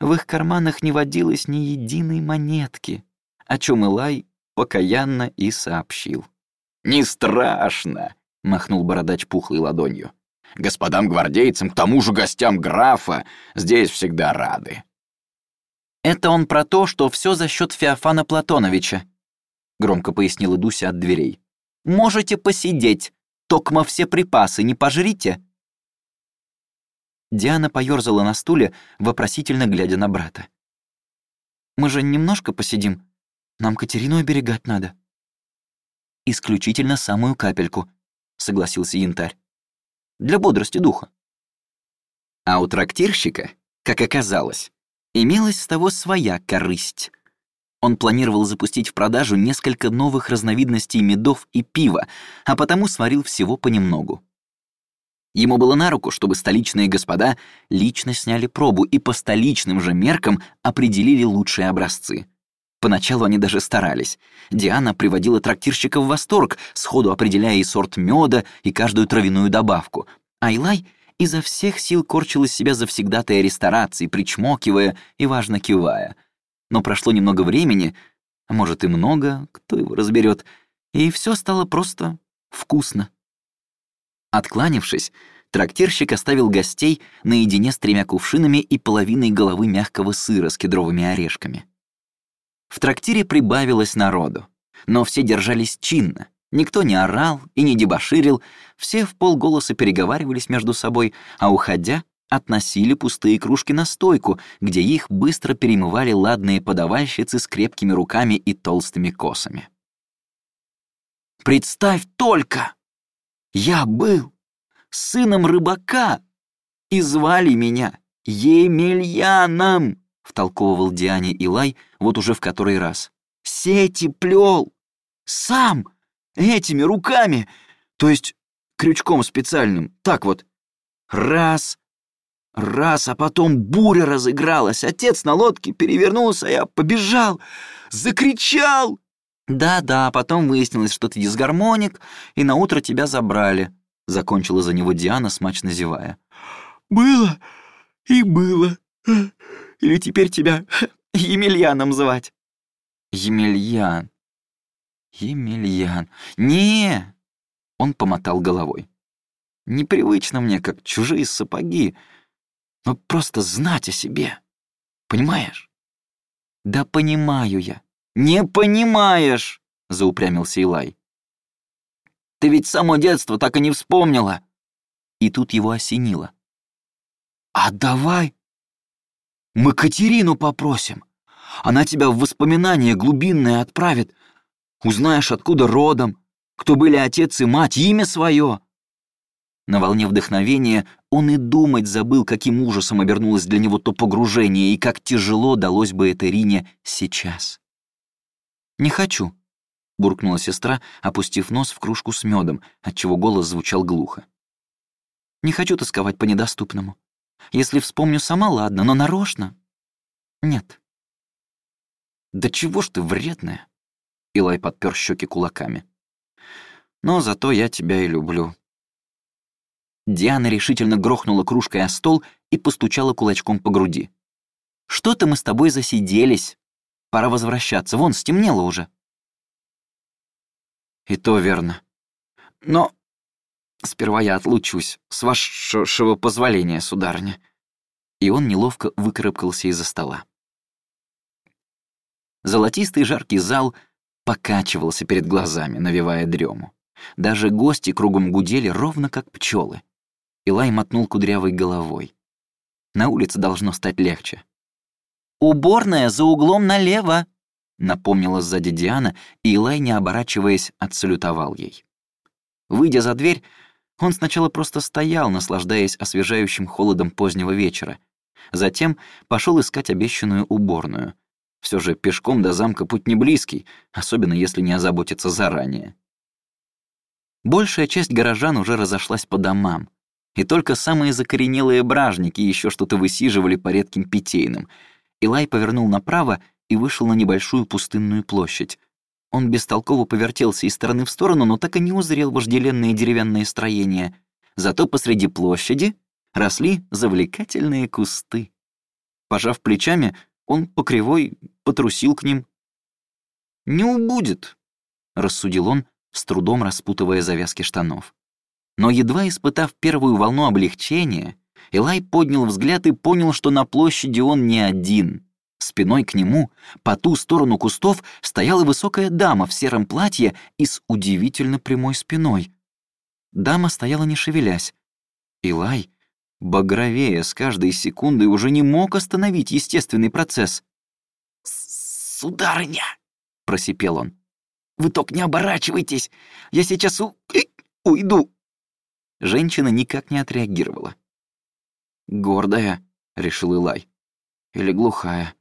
В их карманах не водилось ни единой монетки, о чем Илай покаянно и сообщил. «Не страшно!» — махнул бородач пухлой ладонью. «Господам гвардейцам, к тому же гостям графа, здесь всегда рады». «Это он про то, что все за счет Феофана Платоновича», — громко пояснила Дуся от дверей. «Можете посидеть, Токма все припасы не пожрите!» Диана поёрзала на стуле, вопросительно глядя на брата. «Мы же немножко посидим. Нам Катерину оберегать надо». «Исключительно самую капельку», — согласился Янтарь. «Для бодрости духа». А у трактирщика, как оказалось, имелась с того своя корысть. Он планировал запустить в продажу несколько новых разновидностей медов и пива, а потому сварил всего понемногу. Ему было на руку, чтобы столичные господа лично сняли пробу и по столичным же меркам определили лучшие образцы. Поначалу они даже старались. Диана приводила трактирщика в восторг, сходу определяя и сорт меда, и каждую травяную добавку. А Илай изо всех сил корчил из себя завсегдатая ресторации, причмокивая и важно кивая — но прошло немного времени, а может и много, кто его разберет, и все стало просто вкусно. Откланившись, трактирщик оставил гостей наедине с тремя кувшинами и половиной головы мягкого сыра с кедровыми орешками. В трактире прибавилось народу, но все держались чинно. Никто не орал и не дебоширил, все в полголоса переговаривались между собой, а уходя, относили пустые кружки на стойку, где их быстро перемывали ладные подавальщицы с крепкими руками и толстыми косами. «Представь только! Я был сыном рыбака, и звали меня Емельяном!» — втолковывал Диане Илай вот уже в который раз. «Сети плел! Сам! Этими руками! То есть крючком специальным, так вот. Раз, раз, а потом буря разыгралась. Отец на лодке перевернулся, я побежал, закричал. Да-да, потом выяснилось, что ты дисгармоник, и на утро тебя забрали. Закончила за него Диана, смачно зевая. Было и было. Или теперь тебя Емельяном звать? Емельян. Емельян. Не! Он помотал головой. Непривычно мне, как чужие сапоги. Но просто знать о себе. Понимаешь? Да понимаю я. Не понимаешь, заупрямился Илай. Ты ведь само детство так и не вспомнила. И тут его осенило. А давай мы Катерину попросим. Она тебя в воспоминания глубинные отправит. Узнаешь, откуда родом, кто были отец и мать, имя свое. На волне вдохновения он и думать забыл, каким ужасом обернулось для него то погружение и как тяжело далось бы это Рине сейчас. «Не хочу», — буркнула сестра, опустив нос в кружку с медом, отчего голос звучал глухо. «Не хочу тосковать по недоступному. Если вспомню сама, ладно, но нарочно? Нет. Да чего ж ты вредная? Илай подпер щеки кулаками. Но зато я тебя и люблю. Диана решительно грохнула кружкой о стол и постучала кулачком по груди. «Что-то мы с тобой засиделись. Пора возвращаться. Вон, стемнело уже». «И то верно. Но Сперва я отлучусь, с вашего позволения, сударыня». И он неловко выкарабкался из-за стола. Золотистый жаркий зал покачивался перед глазами, навевая дрему. Даже гости кругом гудели ровно как пчелы. Илай мотнул кудрявой головой. На улице должно стать легче. «Уборная за углом налево!» — напомнила сзади Диана, и Илай, не оборачиваясь, отсалютовал ей. Выйдя за дверь, он сначала просто стоял, наслаждаясь освежающим холодом позднего вечера. Затем пошел искать обещанную уборную. Все же пешком до замка путь не близкий, особенно если не озаботиться заранее. Большая часть горожан уже разошлась по домам, и только самые закоренелые бражники еще что-то высиживали по редким питейным. Илай повернул направо и вышел на небольшую пустынную площадь. Он бестолково повертелся из стороны в сторону, но так и не узрел вожделенные деревянные строения. Зато посреди площади росли завлекательные кусты. Пожав плечами, он по кривой потрусил к ним. «Не убудет», — рассудил он, с трудом распутывая завязки штанов. Но едва испытав первую волну облегчения, Элай поднял взгляд и понял, что на площади он не один — Спиной к нему, по ту сторону кустов, стояла высокая дама в сером платье и с удивительно прямой спиной. Дама стояла не шевелясь. Илай, багровее с каждой секундой, уже не мог остановить естественный процесс. «Сударыня!» — просипел он. «Вы только не оборачивайтесь! Я сейчас у... уйду!» Женщина никак не отреагировала. «Гордая», — решил Илай. «Или глухая».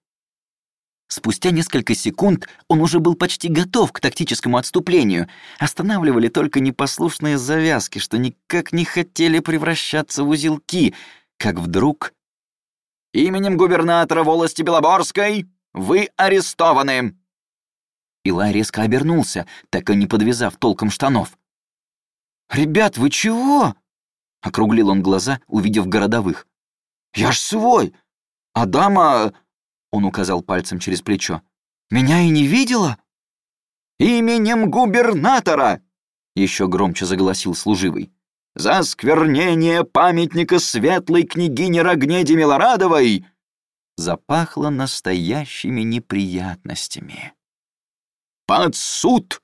Спустя несколько секунд он уже был почти готов к тактическому отступлению. Останавливали только непослушные завязки, что никак не хотели превращаться в узелки, как вдруг... «Именем губернатора волости Белоборской вы арестованы!» Илай резко обернулся, так и не подвязав толком штанов. «Ребят, вы чего?» — округлил он глаза, увидев городовых. «Я ж свой! А дама...» Он указал пальцем через плечо. «Меня и не видела?» «Именем губернатора!» Еще громче заголосил служивый. «За сквернение памятника светлой княгине Рогнеде Милорадовой!» Запахло настоящими неприятностями. «Под суд!»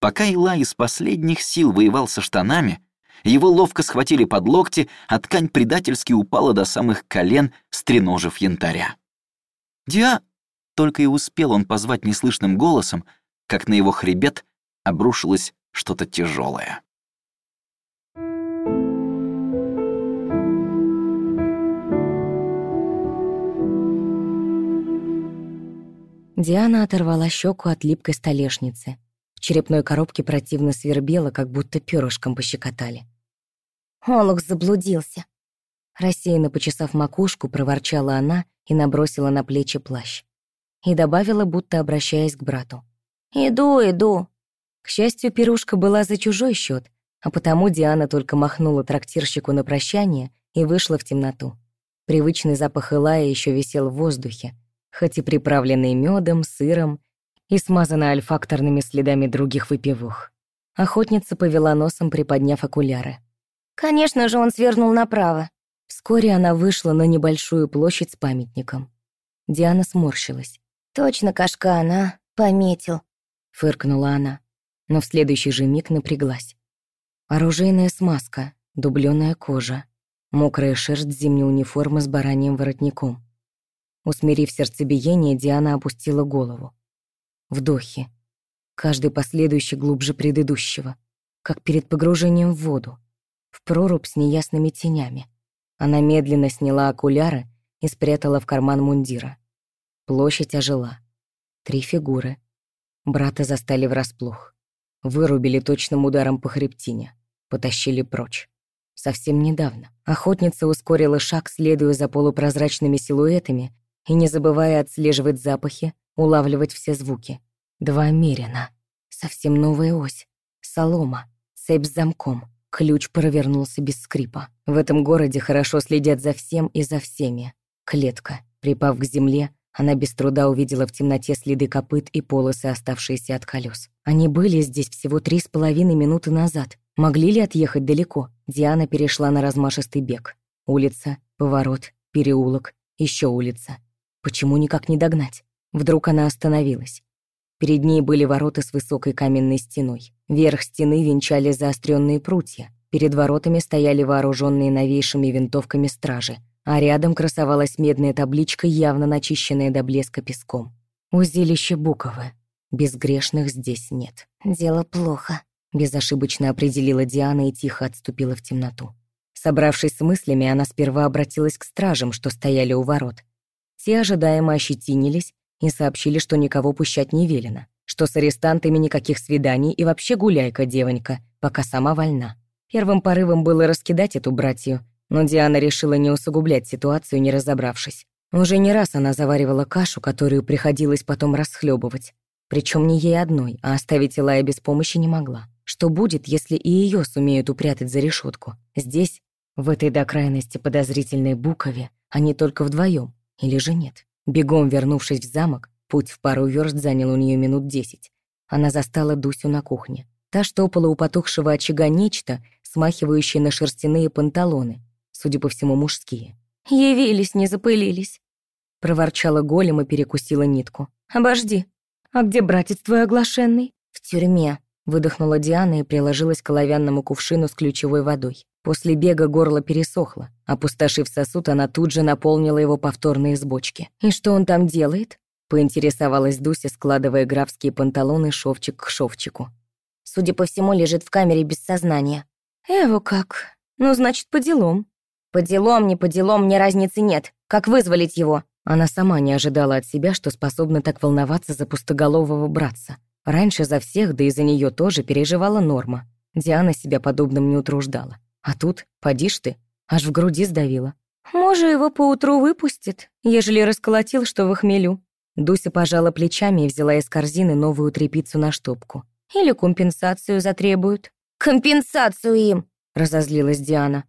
Пока Ила из последних сил воевал со штанами, его ловко схватили под локти, а ткань предательски упала до самых колен, стреножив янтаря. «Диа!» Только и успел он позвать неслышным голосом, как на его хребет обрушилось что-то тяжелое. Диана оторвала щеку от липкой столешницы. Черепной коробке противно свербело, как будто перышком пощекотали. Олух заблудился. Рассеянно почесав макушку, проворчала она и набросила на плечи плащ. И добавила, будто обращаясь к брату. «Иду, иду». К счастью, пирушка была за чужой счет, а потому Диана только махнула трактирщику на прощание и вышла в темноту. Привычный запах Илая еще висел в воздухе, хоть и приправленный медом, сыром и смазанный альфакторными следами других выпивух. Охотница повела носом, приподняв окуляры. «Конечно же, он свернул направо». Вскоре она вышла на небольшую площадь с памятником. Диана сморщилась. «Точно кашка она пометил», — фыркнула она, но в следующий же миг напряглась. Оружейная смазка, дубленая кожа, мокрая шерсть зимней униформы с бараньим воротником. Усмирив сердцебиение, Диана опустила голову. Вдохи. Каждый последующий глубже предыдущего, как перед погружением в воду, в прорубь с неясными тенями. Она медленно сняла окуляры и спрятала в карман мундира. Площадь ожила. Три фигуры. Брата застали врасплох. Вырубили точным ударом по хребтине потащили прочь. Совсем недавно охотница ускорила шаг, следуя за полупрозрачными силуэтами и не забывая отслеживать запахи, улавливать все звуки. Два мерина. Совсем новая ось. Солома. Цепь с замком. Ключ провернулся без скрипа. В этом городе хорошо следят за всем и за всеми. Клетка. Припав к земле, она без труда увидела в темноте следы копыт и полосы, оставшиеся от колес. Они были здесь всего три с половиной минуты назад. Могли ли отъехать далеко? Диана перешла на размашистый бег. Улица, поворот, переулок, еще улица. Почему никак не догнать? Вдруг она остановилась. Перед ней были ворота с высокой каменной стеной. Верх стены венчали заостренные прутья. Перед воротами стояли вооруженные новейшими винтовками стражи, а рядом красовалась медная табличка, явно начищенная до блеска песком. Узилище Буковы. Безгрешных здесь нет. «Дело плохо», Безошибочно определила Диана и тихо отступила в темноту. Собравшись с мыслями, она сперва обратилась к стражам, что стояли у ворот. Те ожидаемо ощетинились и сообщили, что никого пущать не велено, что с арестантами никаких свиданий и вообще гуляйка, девонька, пока сама вольна. Первым порывом было раскидать эту братью, но Диана решила не усугублять ситуацию, не разобравшись. Уже не раз она заваривала кашу, которую приходилось потом расхлебывать. Причем не ей одной, а оставить Илая без помощи не могла. Что будет, если и ее сумеют упрятать за решетку? Здесь, в этой до крайности подозрительной букове, они только вдвоем, или же нет? Бегом вернувшись в замок, путь в пару верст занял у нее минут десять. Она застала Дусю на кухне. Та штопала у потухшего очага нечто, смахивающее на шерстяные панталоны, судя по всему, мужские. «Явились, не запылились», — проворчала голем и перекусила нитку. «Обожди, а где братец твой оглашенный?» «В тюрьме», Выдохнула Диана и приложилась к оловянному кувшину с ключевой водой. После бега горло пересохло. Опустошив сосуд, она тут же наполнила его повторно из бочки. «И что он там делает?» Поинтересовалась Дуся, складывая графские панталоны шовчик к шовчику. «Судя по всему, лежит в камере без сознания». «Эво как? Ну, значит, по делам». «По делам, не по делам, мне разницы нет. Как вызволить его?» Она сама не ожидала от себя, что способна так волноваться за пустоголового братца. Раньше за всех, да и за нее тоже переживала Норма. Диана себя подобным не утруждала. А тут, поди ж ты, аж в груди сдавила. «Може, его поутру выпустит, ежели расколотил, что в хмелю». Дуся пожала плечами и взяла из корзины новую трепицу на штопку. «Или компенсацию затребуют». «Компенсацию им!» — разозлилась Диана.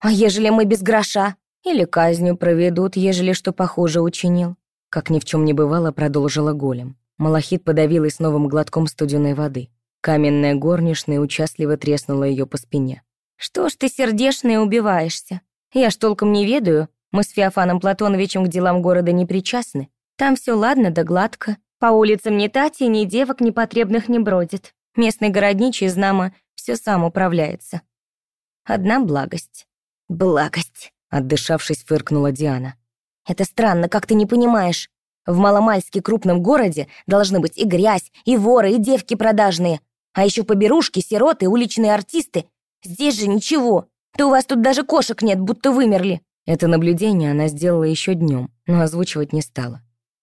«А ежели мы без гроша? Или казнью проведут, ежели что похуже учинил?» Как ни в чем не бывало, продолжила голем. Малахит подавилась новым глотком студеной воды. Каменная горничная участливо треснула ее по спине. «Что ж ты, сердешная, убиваешься? Я ж толком не ведаю. Мы с Феофаном Платоновичем к делам города не причастны. Там все ладно да гладко. По улицам ни тати, ни девок непотребных не бродит. Местный городничий, знамо, все сам управляется. Одна благость». «Благость», — отдышавшись, фыркнула Диана. «Это странно, как ты не понимаешь. В маломальски крупном городе должны быть и грязь, и воры, и девки продажные. А еще поберушки, сироты, уличные артисты. Здесь же ничего. Да у вас тут даже кошек нет, будто вымерли». Это наблюдение она сделала еще днем, но озвучивать не стала.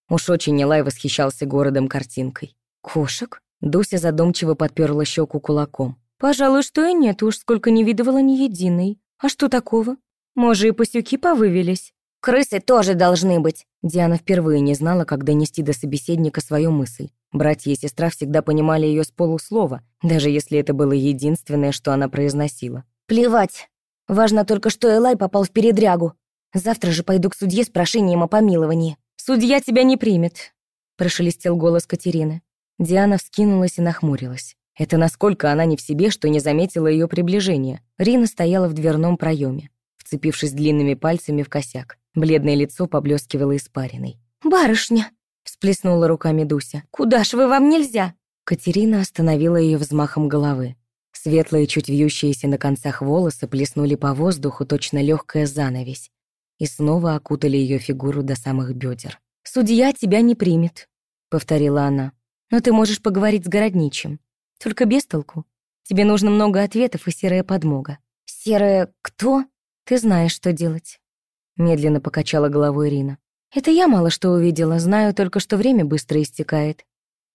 Уж очень Нилай восхищался городом картинкой. «Кошек?» Дуся задумчиво подперла щеку кулаком. «Пожалуй, что и нет, уж сколько не видывала ни единой. А что такого? Может, и пасюки повывелись?» «Крысы тоже должны быть!» Диана впервые не знала, как донести до собеседника свою мысль. Братья и сестра всегда понимали ее с полуслова, даже если это было единственное, что она произносила. «Плевать. Важно только, что Элай попал в передрягу. Завтра же пойду к судье с прошением о помиловании». «Судья тебя не примет», — прошелестел голос Катерины. Диана вскинулась и нахмурилась. Это насколько она не в себе, что не заметила ее приближения. Рина стояла в дверном проеме, вцепившись длинными пальцами в косяк. Бледное лицо поблескивало испариной. «Барышня!» — всплеснула руками Дуся. «Куда ж вы, вам нельзя?» Катерина остановила ее взмахом головы. Светлые, чуть вьющиеся на концах волосы плеснули по воздуху точно легкая занавесь и снова окутали ее фигуру до самых бедер. «Судья тебя не примет», — повторила она. «Но ты можешь поговорить с городничим. Только без толку. Тебе нужно много ответов и серая подмога». «Серая кто?» «Ты знаешь, что делать», — медленно покачала головой Ирина. «Это я мало что увидела, знаю только, что время быстро истекает,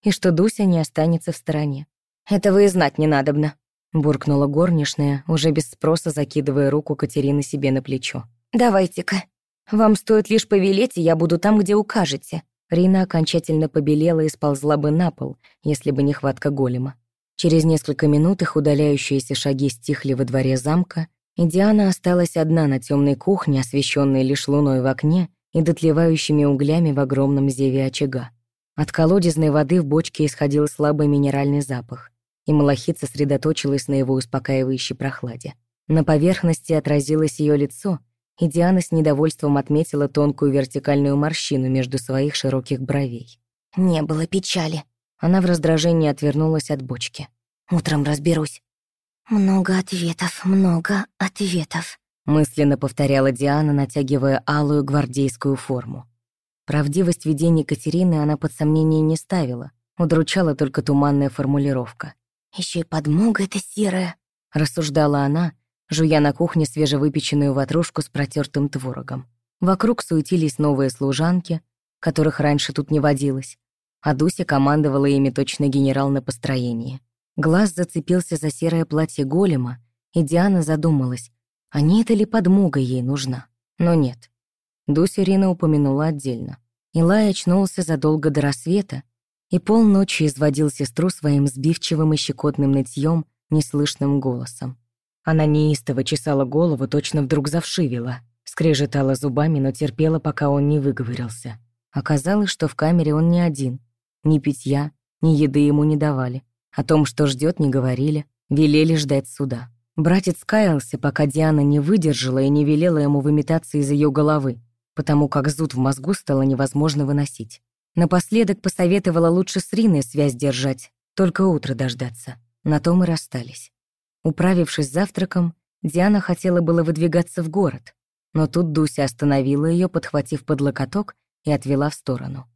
и что Дуся не останется в стороне». «Этого и знать не надобно», — буркнула горничная, уже без спроса закидывая руку Катерины себе на плечо. «Давайте-ка. Вам стоит лишь повелеть, и я буду там, где укажете». Рина окончательно побелела и сползла бы на пол, если бы не хватка голема. Через несколько минут их удаляющиеся шаги стихли во дворе замка, и Диана осталась одна на темной кухне, освещенной лишь луной в окне и дотлевающими углями в огромном зеве очага. От колодезной воды в бочке исходил слабый минеральный запах, и Малахит сосредоточилась на его успокаивающей прохладе. На поверхности отразилось ее лицо — и Диана с недовольством отметила тонкую вертикальную морщину между своих широких бровей. «Не было печали». Она в раздражении отвернулась от бочки. «Утром разберусь». «Много ответов, много ответов», — мысленно повторяла Диана, натягивая алую гвардейскую форму. Правдивость видений Катерины она под сомнение не ставила, удручала только туманная формулировка. Еще и подмога эта серая», — рассуждала она, жуя на кухне свежевыпеченную ватрушку с протертым творогом. Вокруг суетились новые служанки, которых раньше тут не водилось, а Дуся командовала ими точно генерал на построении. Глаз зацепился за серое платье голема, и Диана задумалась, а не это ли подмога ей нужна? Но нет. Дусю Рина упомянула отдельно. Илай очнулся задолго до рассвета и полночи изводил сестру своим сбивчивым и щекотным нытьем, неслышным голосом. Она неистово чесала голову, точно вдруг завшивила. Скрежетала зубами, но терпела, пока он не выговорился. Оказалось, что в камере он не один. Ни питья, ни еды ему не давали. О том, что ждет, не говорили. Велели ждать суда. Братец каялся, пока Диана не выдержала и не велела ему выметаться из ее головы, потому как зуд в мозгу стало невозможно выносить. Напоследок посоветовала лучше с Риной связь держать, только утро дождаться. На том и расстались. Управившись завтраком, Диана хотела было выдвигаться в город, но тут Дуся остановила ее, подхватив под локоток и отвела в сторону.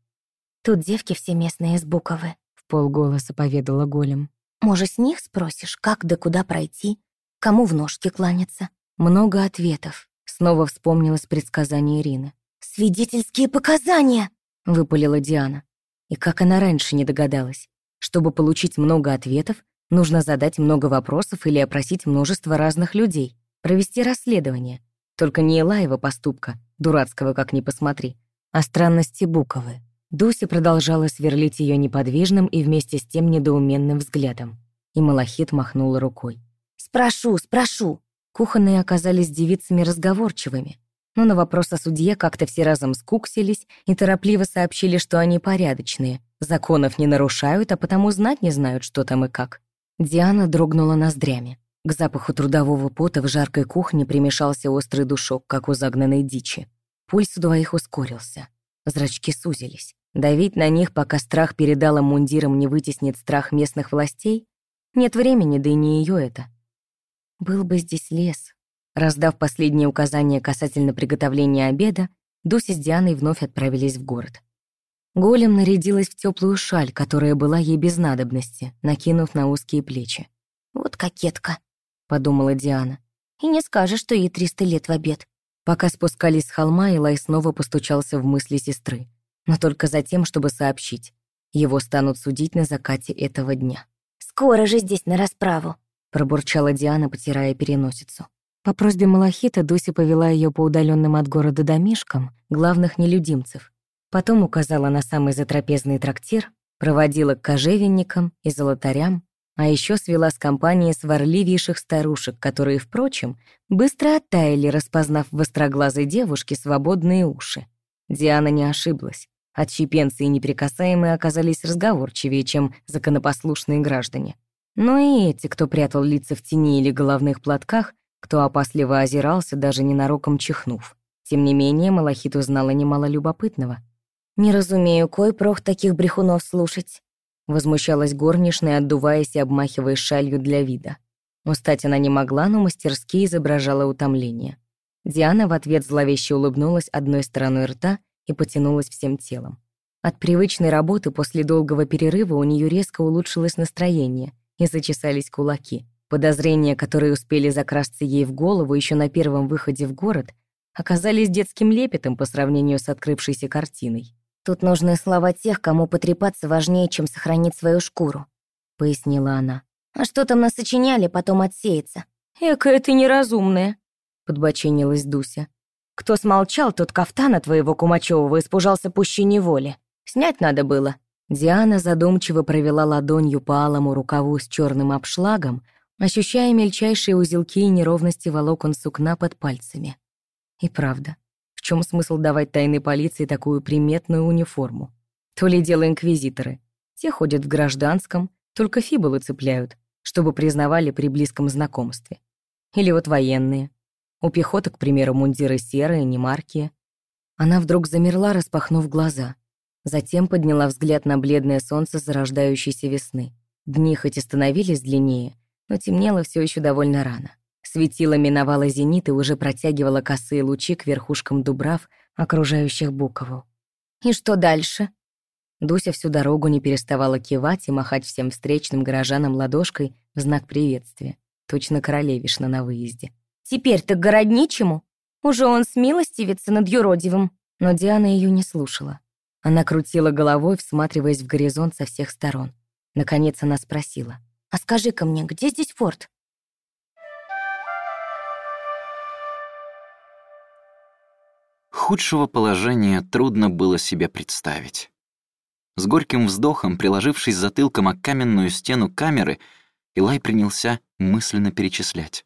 «Тут девки все местные из Буковы», — в полголоса поведала голем. «Может, с них спросишь, как да куда пройти? Кому в ножки кланяться?» Много ответов. Снова вспомнилось предсказание Ирины. «Свидетельские показания!» — выпалила Диана. И как она раньше не догадалась. Чтобы получить много ответов, Нужно задать много вопросов или опросить множество разных людей, провести расследование. Только не Элаева поступка, дурацкого как ни посмотри, а странности Буковы. Дуся продолжала сверлить ее неподвижным и вместе с тем недоуменным взглядом. И Малахит махнула рукой. «Спрошу, спрошу!» Кухонные оказались девицами разговорчивыми, но на вопрос о судье как-то все разом скуксились и торопливо сообщили, что они порядочные, законов не нарушают, а потому знать не знают, что там и как. Диана дрогнула ноздрями. К запаху трудового пота в жаркой кухне примешался острый душок, как у загнанной дичи. Пульс у двоих ускорился. Зрачки сузились. Давить на них, пока страх передала мундирам, не вытеснит страх местных властей? Нет времени, да и не ее это. Был бы здесь лес. Раздав последние указания касательно приготовления обеда, Дуся с Дианой вновь отправились в город. Голем нарядилась в теплую шаль, которая была ей без надобности, накинув на узкие плечи. «Вот кокетка», — подумала Диана. «И не скажешь, что ей триста лет в обед». Пока спускались с холма, Илай снова постучался в мысли сестры. Но только за тем, чтобы сообщить. Его станут судить на закате этого дня. «Скоро же здесь на расправу», — пробурчала Диана, потирая переносицу. По просьбе Малахита Дуся повела ее по удаленным от города домишкам главных нелюдимцев. Потом указала на самый затрапезный трактир, проводила к кожевенникам и золотарям, а еще свела с компанией сварливейших старушек, которые, впрочем, быстро оттаяли, распознав в остроглазой девушке свободные уши. Диана не ошиблась. Отщепенцы и неприкасаемые оказались разговорчивее, чем законопослушные граждане. Но и эти, кто прятал лица в тени или головных платках, кто опасливо озирался, даже ненароком чихнув. Тем не менее, Малахит узнала немало любопытного. «Не разумею, кой прох таких брехунов слушать?» Возмущалась горничная, отдуваясь и обмахивая шалью для вида. Устать она не могла, но мастерски изображала утомление. Диана в ответ зловеще улыбнулась одной стороной рта и потянулась всем телом. От привычной работы после долгого перерыва у нее резко улучшилось настроение и зачесались кулаки. Подозрения, которые успели закрасться ей в голову еще на первом выходе в город, оказались детским лепетом по сравнению с открывшейся картиной. «Тут нужны слова тех, кому потрепаться важнее, чем сохранить свою шкуру», — пояснила она. «А что там насочиняли, потом отсеется». «Экая ты неразумная», — подбоченилась Дуся. «Кто смолчал, тот кафтана твоего Кумачевого испужался пуще неволи. Снять надо было». Диана задумчиво провела ладонью по алому рукаву с черным обшлагом, ощущая мельчайшие узелки и неровности волокон сукна под пальцами. И правда, чем смысл давать тайной полиции такую приметную униформу? То ли дело инквизиторы. Те ходят в гражданском, только фибулы цепляют, чтобы признавали при близком знакомстве. Или вот военные. У пехоты, к примеру, мундиры серые, не марки. Она вдруг замерла, распахнув глаза. Затем подняла взгляд на бледное солнце зарождающейся весны. Дни хоть и становились длиннее, но темнело все еще довольно рано. Светило миновало зенит и уже протягивало косые лучи к верхушкам дубрав, окружающих Букову. «И что дальше?» Дуся всю дорогу не переставала кивать и махать всем встречным горожанам ладошкой в знак приветствия. Точно королевишна на выезде. «Теперь-то городничему? Уже он смилостивится над юродивым». Но Диана ее не слушала. Она крутила головой, всматриваясь в горизонт со всех сторон. Наконец она спросила. «А скажи-ка мне, где здесь форт?» Худшего положения трудно было себе представить. С горьким вздохом, приложившись затылком о каменную стену камеры, Илай принялся мысленно перечислять.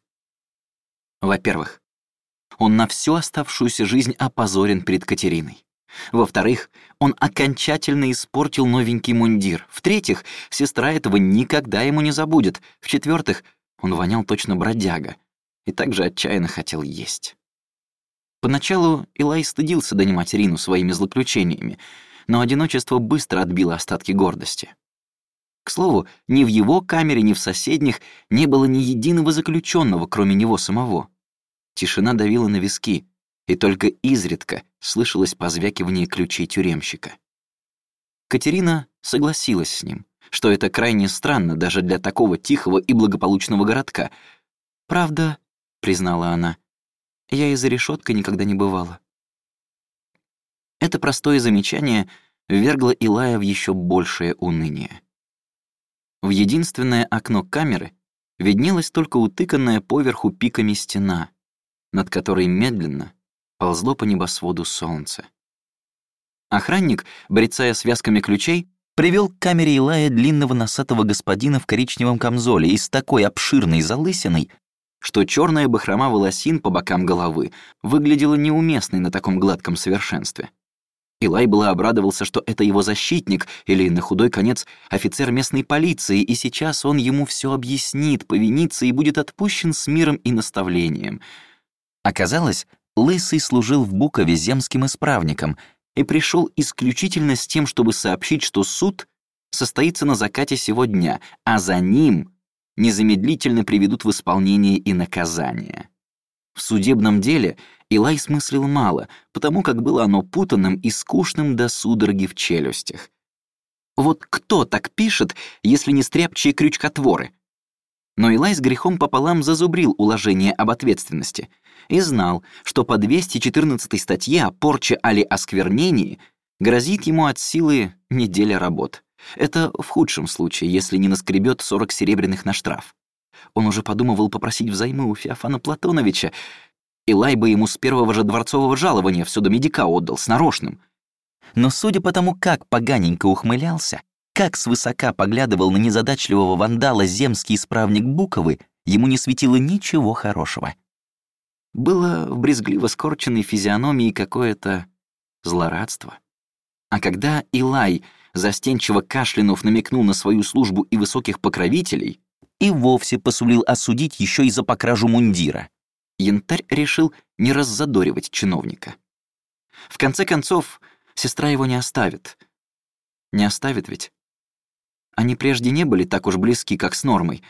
Во-первых, он на всю оставшуюся жизнь опозорен перед Катериной. Во-вторых, он окончательно испортил новенький мундир. В-третьих, сестра этого никогда ему не забудет. В-четвертых, он вонял точно бродяга и также отчаянно хотел есть. Поначалу Илай стыдился донимать Ирину своими злоключениями, но одиночество быстро отбило остатки гордости. К слову, ни в его камере, ни в соседних не было ни единого заключенного, кроме него самого. Тишина давила на виски, и только изредка слышалось позвякивание ключей тюремщика. Катерина согласилась с ним, что это крайне странно даже для такого тихого и благополучного городка. «Правда», — признала она, я и за решеткой никогда не бывала. Это простое замечание ввергло Илая в еще большее уныние. В единственное окно камеры виднелась только утыканная поверху пиками стена, над которой медленно ползло по небосводу солнце. Охранник, брецая связками ключей, привел к камере Илая длинного носатого господина в коричневом камзоле и с такой обширной залысиной, что черная бахрома волосин по бокам головы выглядела неуместной на таком гладком совершенстве. Илай было обрадовался, что это его защитник, или, на худой конец, офицер местной полиции, и сейчас он ему все объяснит, повинится и будет отпущен с миром и наставлением. Оказалось, Лысый служил в Букове земским исправником и пришел исключительно с тем, чтобы сообщить, что суд состоится на закате сего дня, а за ним незамедлительно приведут в исполнение и наказание. В судебном деле Илай смыслил мало, потому как было оно путанным и скучным до судороги в челюстях. Вот кто так пишет, если не стряпчие крючкотворы? Но Илай с грехом пополам зазубрил уложение об ответственности и знал, что по 214 статье о порче али осквернении грозит ему от силы неделя работ, Это в худшем случае, если не наскребет 40 серебряных на штраф. Он уже подумывал попросить взаймы у Феофана Платоновича, и Лай бы ему с первого же дворцового жалования все до медика отдал, с нарочным. Но судя по тому, как поганенько ухмылялся, как свысока поглядывал на незадачливого вандала земский исправник Буковы, ему не светило ничего хорошего. Было в брезгливо скорченной физиономии какое-то злорадство. А когда Илай, застенчиво кашлянув, намекнул на свою службу и высоких покровителей, и вовсе посулил осудить еще и за покражу мундира. Янтарь решил не раззадоривать чиновника. В конце концов, сестра его не оставит. Не оставит ведь? Они прежде не были так уж близки, как с Нормой.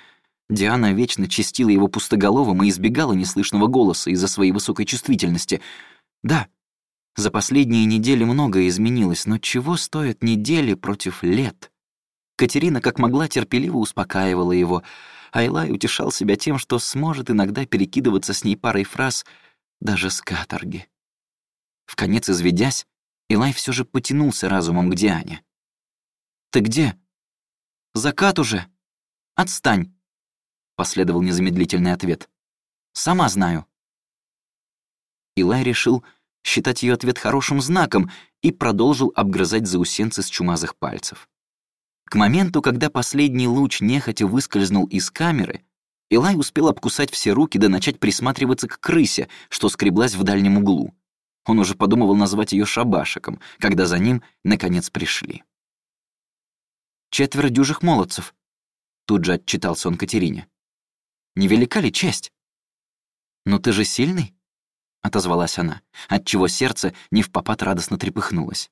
Диана вечно чистила его пустоголовым и избегала неслышного голоса из-за своей высокой чувствительности. Да, за последние недели многое изменилось, но чего стоят недели против лет? Катерина как могла терпеливо успокаивала его, а Илай утешал себя тем, что сможет иногда перекидываться с ней парой фраз даже с каторги. В конец изведясь, Илай все же потянулся разумом к Диане. «Ты где?» «Закат уже!» «Отстань!» — последовал незамедлительный ответ. «Сама знаю». Илай решил считать ее ответ хорошим знаком и продолжил обгрызать заусенцы с чумазых пальцев. К моменту, когда последний луч нехотя выскользнул из камеры, Илай успел обкусать все руки да начать присматриваться к крысе, что скреблась в дальнем углу. Он уже подумывал назвать ее шабашиком, когда за ним, наконец, пришли. «Четверо дюжих молодцев», — тут же отчитался он Катерине. «Невелика ли честь?» «Но ты же сильный?» — отозвалась она, отчего сердце не в попад радостно трепыхнулось.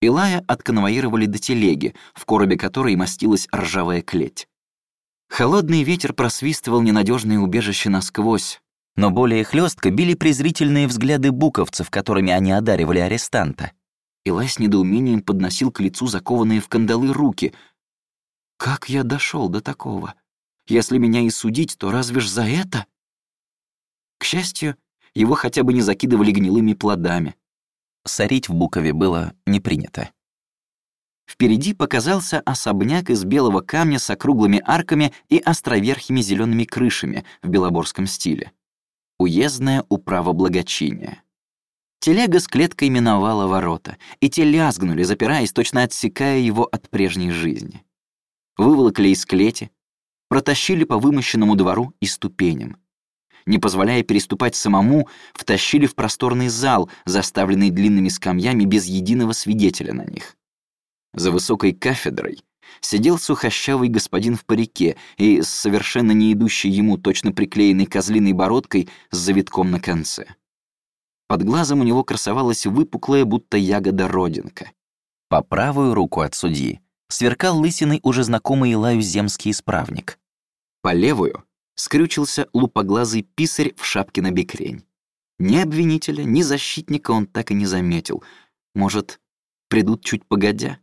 Илая отконвоировали до телеги, в коробе которой мастилась ржавая клеть. Холодный ветер просвистывал ненадежное убежище насквозь, но более хлестко били презрительные взгляды буковцев, которыми они одаривали арестанта. Илай с недоумением подносил к лицу закованные в кандалы руки. «Как я дошел до такого? Если меня и судить, то разве ж за это?» К счастью, его хотя бы не закидывали гнилыми плодами сорить в Букове было не принято. Впереди показался особняк из белого камня с округлыми арками и островерхими зелеными крышами в белоборском стиле. Уездное управа благочиния. Телега с клеткой миновала ворота, и те лязгнули, запираясь, точно отсекая его от прежней жизни. Выволокли из клети, протащили по вымощенному двору и ступеням не позволяя переступать самому, втащили в просторный зал, заставленный длинными скамьями без единого свидетеля на них. За высокой кафедрой сидел сухощавый господин в парике и с совершенно не идущей ему точно приклеенной козлиной бородкой с завитком на конце. Под глазом у него красовалась выпуклая, будто ягода родинка. По правую руку от судьи сверкал лысиной уже знакомый Илаю земский исправник. По левую скрючился лупоглазый писарь в шапке на бекрень. Ни обвинителя, ни защитника он так и не заметил. Может, придут чуть погодя?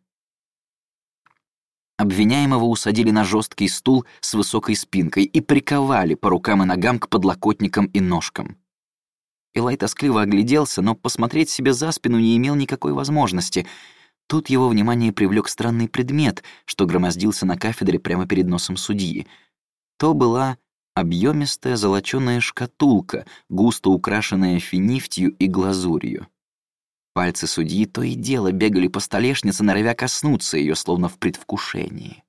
Обвиняемого усадили на жесткий стул с высокой спинкой и приковали по рукам и ногам к подлокотникам и ножкам. Илай тоскливо огляделся, но посмотреть себе за спину не имел никакой возможности. Тут его внимание привлек странный предмет, что громоздился на кафедре прямо перед носом судьи. То была объемистая золоченая шкатулка, густо украшенная финифтью и глазурью. Пальцы судьи то и дело бегали по столешнице, норовя коснуться ее, словно в предвкушении.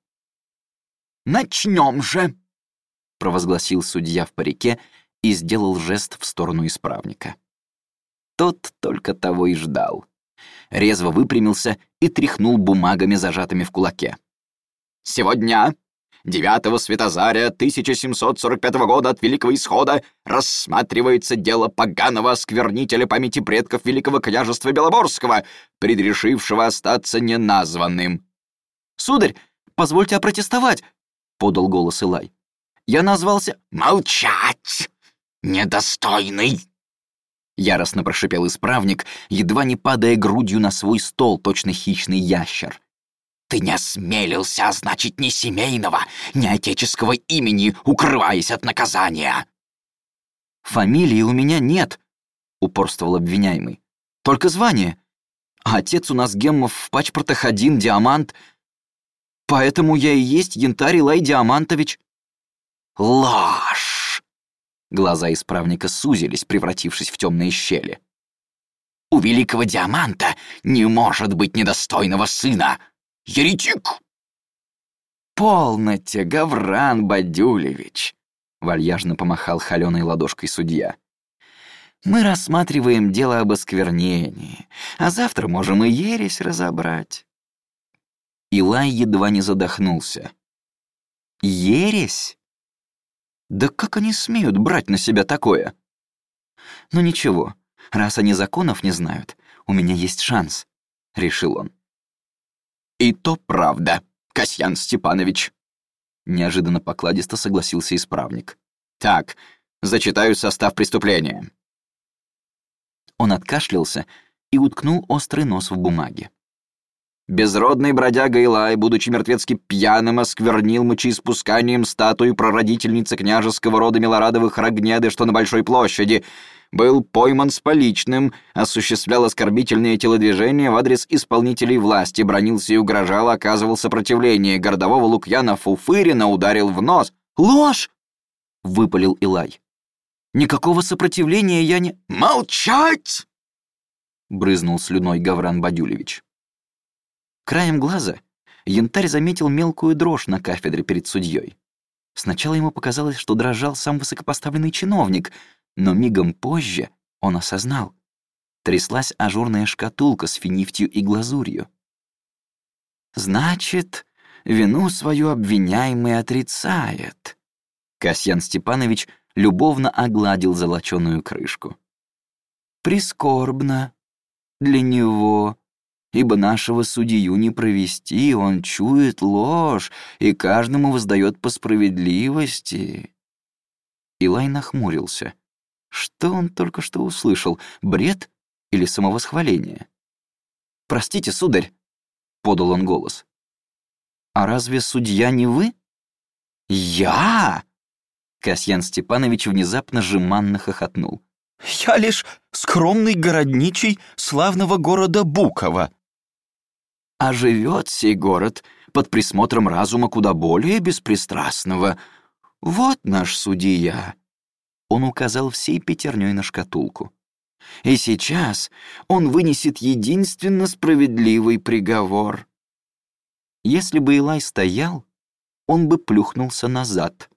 «Начнем же!» — провозгласил судья в парике и сделал жест в сторону исправника. Тот только того и ждал. Резво выпрямился и тряхнул бумагами, зажатыми в кулаке. «Сегодня 9 Светозаря 1745 года от Великого Исхода рассматривается дело поганого осквернителя памяти предков Великого княжества Белоборского, предрешившего остаться неназванным. «Сударь, позвольте опротестовать!» — подал голос Илай. «Я назвался...» «Молчать! Недостойный!» Яростно прошипел исправник, едва не падая грудью на свой стол, точно хищный ящер. Ты не осмелился означить ни семейного, ни отеческого имени, укрываясь от наказания. «Фамилии у меня нет», — упорствовал обвиняемый. «Только звание. А отец у нас Геммов в пачпортах один, Диамант. Поэтому я и есть янтарь Илай Диамантович». «Ложь!» Глаза исправника сузились, превратившись в темные щели. «У великого Диаманта не может быть недостойного сына! Еретик!» «Полноте, Гавран Бадюлевич!» — вальяжно помахал холеной ладошкой судья. «Мы рассматриваем дело об осквернении, а завтра можем и ересь разобрать». Илай едва не задохнулся. «Ересь? Да как они смеют брать на себя такое?» «Ну ничего, раз они законов не знают, у меня есть шанс», — решил он. «И то правда», Касьян Степанович!» Неожиданно покладисто согласился исправник. «Так, зачитаю состав преступления». Он откашлялся и уткнул острый нос в бумаге. Безродный бродяга Илай, будучи мертвецки пьяным, осквернил мочеиспусканием статую прародительницы княжеского рода Милорадовых Рогнеды, что на Большой площади, был пойман с поличным, осуществлял оскорбительные телодвижения в адрес исполнителей власти, бронился и угрожал, оказывал сопротивление. Городового Лукьяна Фуфырина ударил в нос. «Ложь!» — выпалил Илай. «Никакого сопротивления я не...» «Молчать!» — брызнул слюной Гавран Бадюлевич. Краем глаза янтарь заметил мелкую дрожь на кафедре перед судьей. Сначала ему показалось, что дрожал сам высокопоставленный чиновник — но мигом позже он осознал. Тряслась ажурная шкатулка с финифтью и глазурью. «Значит, вину свою обвиняемый отрицает». Касьян Степанович любовно огладил золоченую крышку. «Прискорбно для него, ибо нашего судью не провести, он чует ложь и каждому воздает по справедливости». Илай нахмурился. Что он только что услышал? Бред или самовосхваление? «Простите, сударь», — подал он голос. «А разве судья не вы?» «Я?» Касьян Степанович внезапно жеманно хохотнул. «Я лишь скромный городничий славного города Букова». «А живет сей город под присмотром разума куда более беспристрастного. Вот наш судья, он указал всей пятерней на шкатулку. И сейчас он вынесет единственно справедливый приговор. Если бы Илай стоял, он бы плюхнулся назад.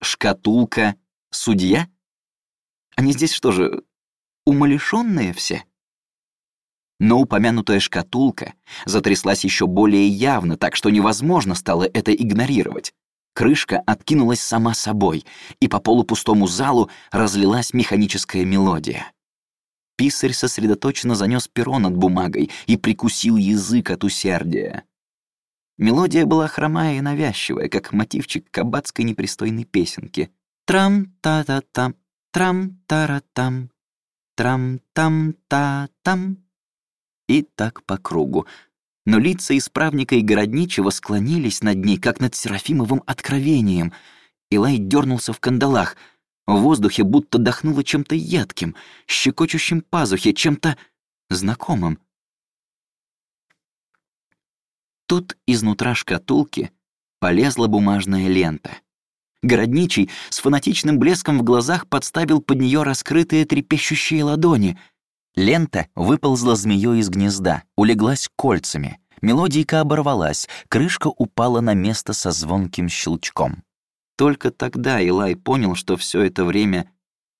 Шкатулка — судья? Они здесь что же, умалишенные все? Но упомянутая шкатулка затряслась еще более явно, так что невозможно стало это игнорировать. Крышка откинулась сама собой, и по полупустому залу разлилась механическая мелодия. Писарь сосредоточенно занес перо над бумагой и прикусил язык от усердия. Мелодия была хромая и навязчивая, как мотивчик кабацкой непристойной песенки. Трам-та-та-там, трам-та-ра-там, трам-там-та-там. И так по кругу, но лица исправника и городничего склонились над ней, как над Серафимовым откровением. Илай дернулся в кандалах. В воздухе будто дохнуло чем-то едким, щекочущим пазухе, чем-то знакомым. Тут изнутра шкатулки полезла бумажная лента. Городничий с фанатичным блеском в глазах подставил под нее раскрытые трепещущие ладони — Лента выползла змеей из гнезда, улеглась кольцами. Мелодийка оборвалась, крышка упала на место со звонким щелчком. Только тогда Илай понял, что все это время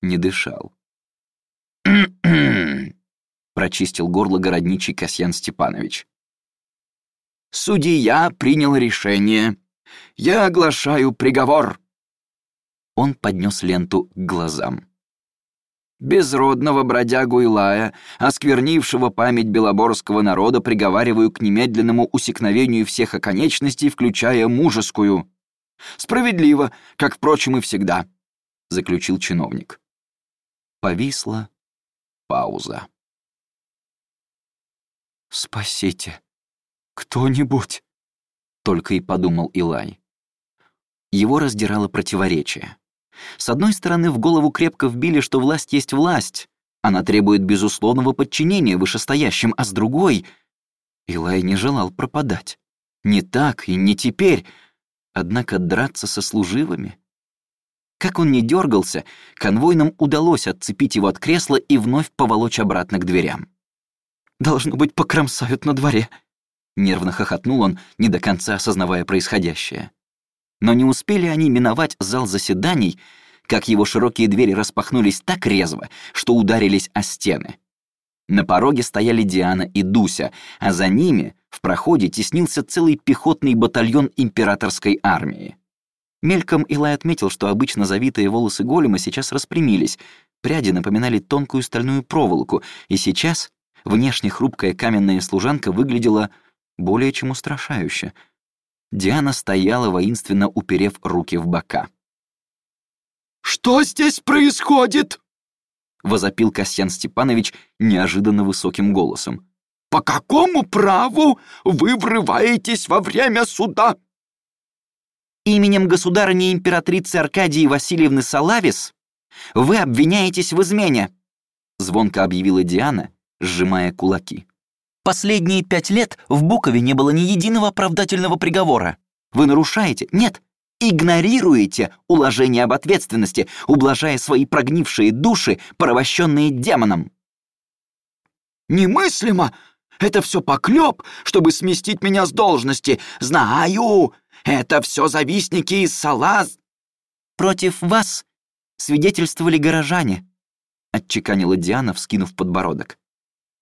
не дышал. <clears throat> прочистил горло городничий Касьян Степанович. «Судья принял решение. Я оглашаю приговор». Он поднес ленту к глазам безродного бродягу Илая, осквернившего память белоборского народа, приговариваю к немедленному усекновению всех оконечностей, включая мужескую. Справедливо, как, впрочем, и всегда, — заключил чиновник. Повисла пауза. «Спасите, кто-нибудь», — только и подумал Илай. Его раздирало противоречие. С одной стороны, в голову крепко вбили, что власть есть власть. Она требует безусловного подчинения вышестоящим, а с другой... Илай не желал пропадать. Не так и не теперь. Однако драться со служивыми... Как он не дергался, конвойным удалось отцепить его от кресла и вновь поволочь обратно к дверям. «Должно быть, покромсают на дворе», — нервно хохотнул он, не до конца осознавая происходящее. Но не успели они миновать зал заседаний, как его широкие двери распахнулись так резво, что ударились о стены. На пороге стояли Диана и Дуся, а за ними в проходе теснился целый пехотный батальон императорской армии. Мельком Илай отметил, что обычно завитые волосы голема сейчас распрямились, пряди напоминали тонкую стальную проволоку, и сейчас внешне хрупкая каменная служанка выглядела более чем устрашающе. Диана стояла, воинственно уперев руки в бока. «Что здесь происходит?» — возопил Касьян Степанович неожиданно высоким голосом. «По какому праву вы врываетесь во время суда?» «Именем государыни императрицы Аркадии Васильевны Салавис вы обвиняетесь в измене», — звонко объявила Диана, сжимая кулаки. «Последние пять лет в Букове не было ни единого оправдательного приговора. Вы нарушаете? Нет, игнорируете уложение об ответственности, ублажая свои прогнившие души, порабощенные демоном. «Немыслимо! Это все поклеп, чтобы сместить меня с должности. Знаю! Это все завистники из Салаз...» «Против вас свидетельствовали горожане», — отчеканила Диана, вскинув подбородок.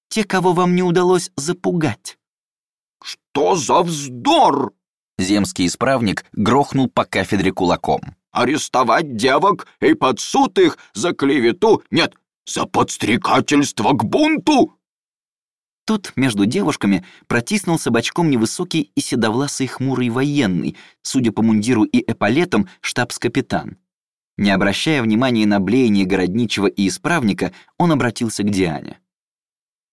«Те, кого вам не удалось запугать». «Что за вздор!» Земский исправник грохнул по кафедре кулаком. «Арестовать девок и под суд их за клевету? Нет, за подстрекательство к бунту!» Тут между девушками протиснулся бочком невысокий и седовласый хмурый военный, судя по мундиру и эполетам, штабс-капитан. Не обращая внимания на блеяние городничего и исправника, он обратился к Диане.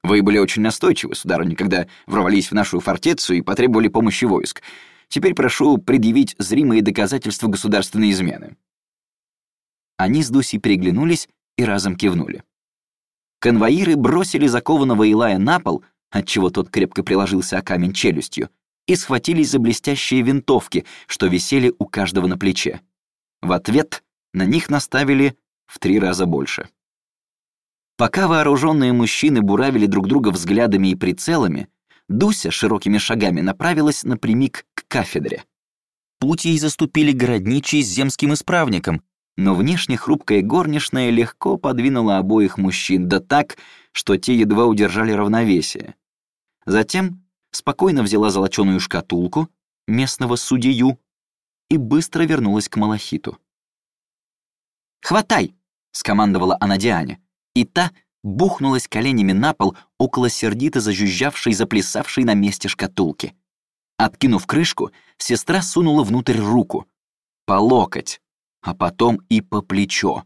«Вы были очень настойчивы, сударыня, когда ворвались в нашу фортецу и потребовали помощи войск. Теперь прошу предъявить зримые доказательства государственной измены». Они с Дусей переглянулись и разом кивнули. Конвоиры бросили закованного Илая на пол, отчего тот крепко приложился о камень челюстью, и схватились за блестящие винтовки, что висели у каждого на плече. В ответ на них наставили в три раза больше. Пока вооруженные мужчины буравили друг друга взглядами и прицелами, Дуся широкими шагами направилась напрямик к кафедре. Путь ей заступили городничий с земским исправником, но внешне хрупкая горничная легко подвинула обоих мужчин, да так, что те едва удержали равновесие. Затем спокойно взяла золоченую шкатулку местного судью и быстро вернулась к Малахиту. «Хватай!» — скомандовала она Диане, и та бухнулась коленями на пол около сердито зажужжавшей, заплясавшей на месте шкатулки. Откинув крышку, сестра сунула внутрь руку. По локоть, а потом и по плечо.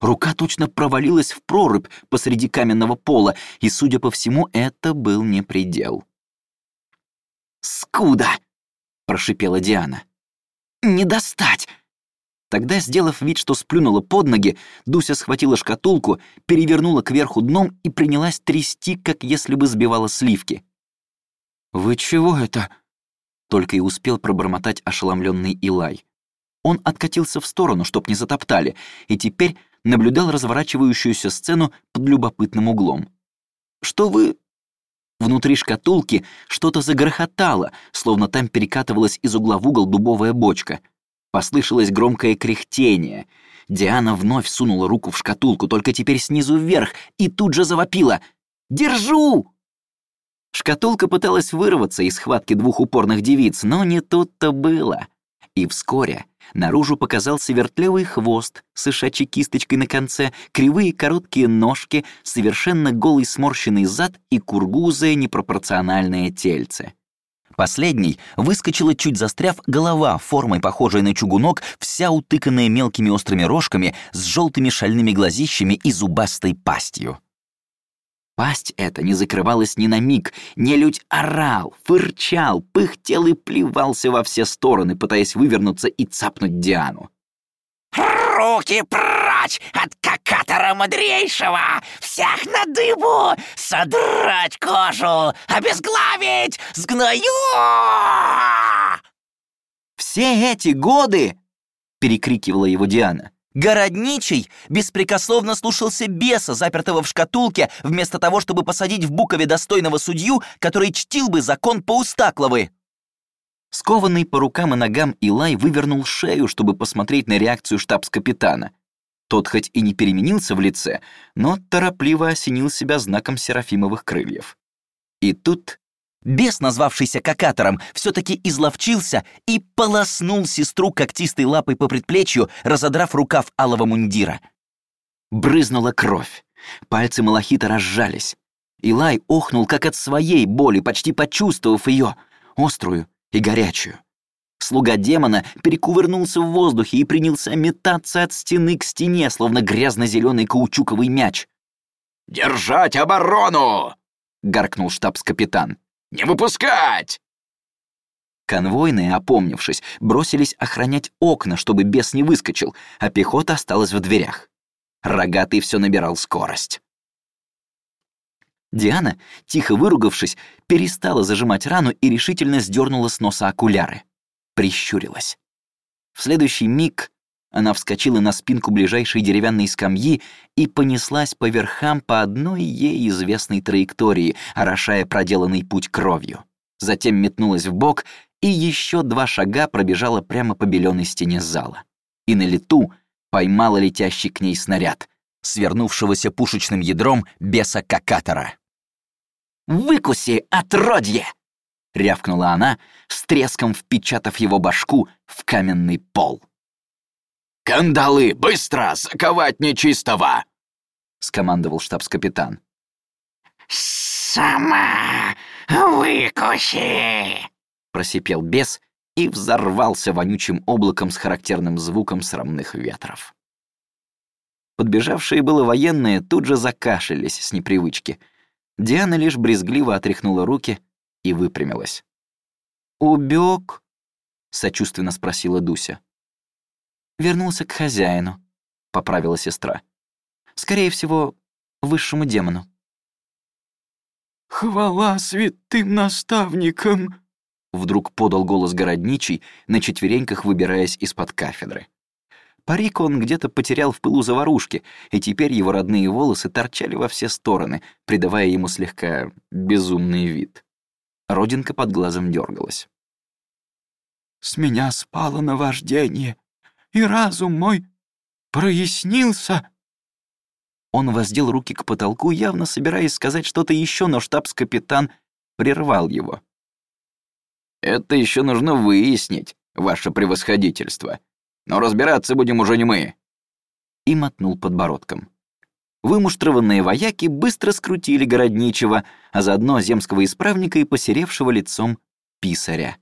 Рука точно провалилась в прорубь посреди каменного пола, и, судя по всему, это был не предел. «Скуда!» — прошипела Диана. «Не достать! Тогда, сделав вид, что сплюнула под ноги, Дуся схватила шкатулку, перевернула кверху дном и принялась трясти, как если бы сбивала сливки. «Вы чего это?» Только и успел пробормотать ошеломленный Илай. Он откатился в сторону, чтоб не затоптали, и теперь наблюдал разворачивающуюся сцену под любопытным углом. «Что вы...» Внутри шкатулки что-то загрохотало, словно там перекатывалась из угла в угол дубовая бочка — Послышалось громкое кряхтение. Диана вновь сунула руку в шкатулку, только теперь снизу вверх, и тут же завопила. «Держу!» Шкатулка пыталась вырваться из схватки двух упорных девиц, но не тут-то было. И вскоре наружу показался вертлявый хвост с ишачьей кисточкой на конце, кривые короткие ножки, совершенно голый сморщенный зад и кургузое непропорциональное тельце. Последней выскочила, чуть застряв, голова, формой похожей на чугунок, вся утыканная мелкими острыми рожками, с желтыми шальными глазищами и зубастой пастью. Пасть эта не закрывалась ни на миг, нелюдь орал, фырчал, пыхтел и плевался во все стороны, пытаясь вывернуться и цапнуть Диану. «Руки прочь!» от какатора мудрейшего! Всех на дыбу! Содрать кожу! Обезглавить! Сгною!» «Все эти годы!» — перекрикивала его Диана. Городничий беспрекословно слушался беса, запертого в шкатулке, вместо того, чтобы посадить в Букове достойного судью, который чтил бы закон Паустакловы. Скованный по рукам и ногам Илай вывернул шею, чтобы посмотреть на реакцию штабс-капитана. Тот хоть и не переменился в лице, но торопливо осенил себя знаком серафимовых крыльев. И тут Бес, назвавшийся какатором, все-таки изловчился и полоснул сестру когтистой лапой по предплечью, разодрав рукав алого мундира. Брызнула кровь. Пальцы Малахита разжались. Илай охнул, как от своей боли, почти почувствовав ее, острую и горячую. Слуга демона перекувырнулся в воздухе и принялся метаться от стены к стене, словно грязно-зеленый каучуковый мяч. «Держать оборону!» — гаркнул штабс-капитан. «Не выпускать!» Конвойные, опомнившись, бросились охранять окна, чтобы бес не выскочил, а пехота осталась в дверях. Рогатый все набирал скорость. Диана, тихо выругавшись, перестала зажимать рану и решительно сдернула с носа окуляры. Прищурилась. В следующий миг она вскочила на спинку ближайшей деревянной скамьи и понеслась по верхам по одной ей известной траектории, орошая проделанный путь кровью. Затем метнулась в бок и еще два шага пробежала прямо по беленой стене зала. И на лету поймала летящий к ней снаряд, свернувшегося пушечным ядром беса Какатора. «Выкуси, отродье!» — рявкнула она, с треском впечатав его башку в каменный пол. «Кандалы, быстро, заковать нечистого!» — скомандовал штабс-капитан. «Сама выкуси!» — просипел бес и взорвался вонючим облаком с характерным звуком срамных ветров. Подбежавшие было военные тут же закашлялись с непривычки. Диана лишь брезгливо отряхнула руки и выпрямилась. «Убег?» — сочувственно спросила Дуся. Вернулся к хозяину, поправила сестра. Скорее всего, высшему демону. «Хвала святым наставникам!» Вдруг подал голос городничий, на четвереньках выбираясь из-под кафедры. Парик он где-то потерял в пылу заварушки, и теперь его родные волосы торчали во все стороны, придавая ему слегка безумный вид. Родинка под глазом дергалась. «С меня спало наваждение и разум мой прояснился». Он воздел руки к потолку, явно собираясь сказать что-то еще, но штабс-капитан прервал его. «Это еще нужно выяснить, ваше превосходительство. Но разбираться будем уже не мы». И мотнул подбородком. Вымуштрованные вояки быстро скрутили городничего, а заодно земского исправника и посеревшего лицом писаря.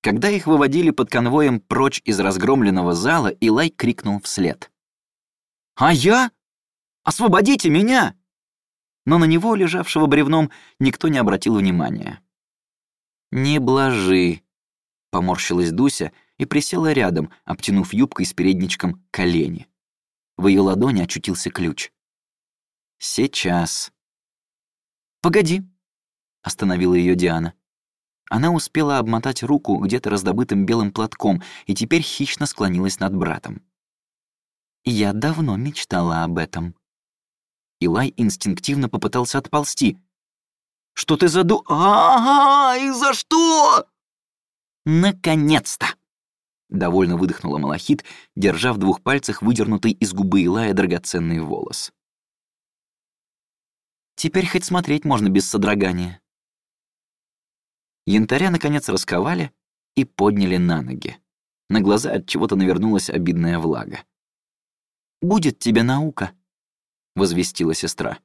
Когда их выводили под конвоем прочь из разгромленного зала, Илай крикнул вслед. «А я? Освободите меня!» Но на него, лежавшего бревном, никто не обратил внимания. «Не блажи», — поморщилась Дуся и присела рядом, обтянув юбкой с передничком колени. В ее ладони очутился ключ. «Сейчас». «Погоди», — остановила ее Диана. Она успела обмотать руку где-то раздобытым белым платком и теперь хищно склонилась над братом. «Я давно мечтала об этом». Илай инстинктивно попытался отползти. «Что ты заду... а, и за что?» «Наконец-то!» Довольно выдохнула Малахит, держа в двух пальцах выдернутый из губы Илая драгоценный волос. «Теперь хоть смотреть можно без содрогания». Янтаря, наконец, расковали и подняли на ноги. На глаза от чего-то навернулась обидная влага. «Будет тебе наука», — возвестила сестра.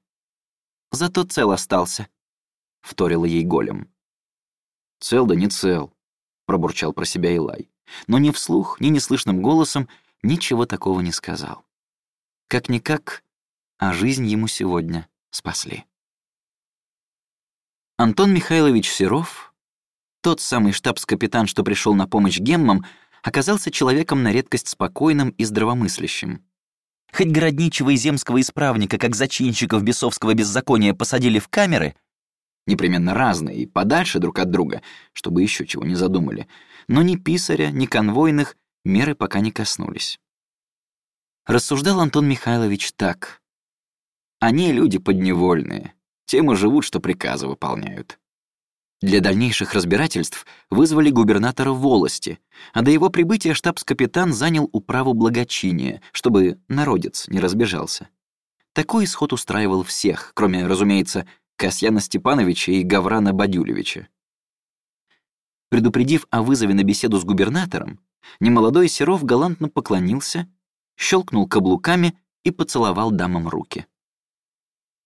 «Зато цел остался», — вторила ей голем. «Цел да не цел», — пробурчал про себя Илай. Но ни вслух, ни неслышным голосом ничего такого не сказал. Как-никак, а жизнь ему сегодня спасли. Антон Михайлович Серов тот самый штабс-капитан, что пришел на помощь геммам, оказался человеком на редкость спокойным и здравомыслящим. Хоть городничего и земского исправника, как зачинщиков бесовского беззакония, посадили в камеры, непременно разные и подальше друг от друга, чтобы еще чего не задумали, но ни писаря, ни конвойных меры пока не коснулись. Рассуждал Антон Михайлович так. Они люди подневольные, тем и живут, что приказы выполняют. Для дальнейших разбирательств вызвали губернатора волости, а до его прибытия штабс-капитан занял управу благочиния, чтобы народец не разбежался. Такой исход устраивал всех, кроме, разумеется, Касьяна Степановича и Гаврана Бадюлевича. Предупредив о вызове на беседу с губернатором, немолодой Серов галантно поклонился, щелкнул каблуками и поцеловал дамам руки.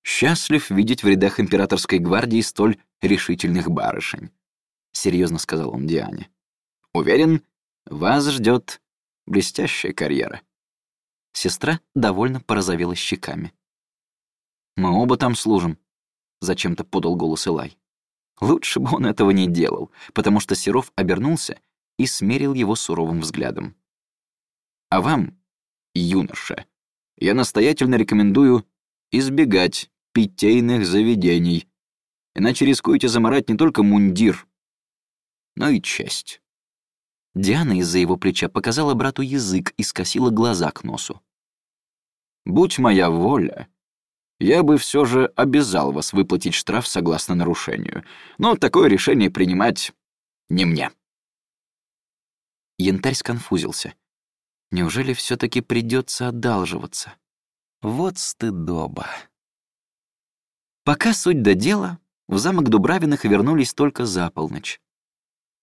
«Счастлив видеть в рядах императорской гвардии столь решительных барышень», — серьезно сказал он Диане. «Уверен, вас ждет блестящая карьера». Сестра довольно порозовела щеками. «Мы оба там служим», — зачем-то подал голос Илай. Лучше бы он этого не делал, потому что Серов обернулся и смерил его суровым взглядом. «А вам, юноша, я настоятельно рекомендую избегать питейных заведений, иначе рискуете заморать не только мундир, но и честь». Диана из-за его плеча показала брату язык и скосила глаза к носу. «Будь моя воля, я бы все же обязал вас выплатить штраф согласно нарушению, но такое решение принимать не мне». Янтарь сконфузился. Неужели все таки придется одалживаться? Вот стыдоба. Пока суть до дела, в замок Дубравиных вернулись только за полночь.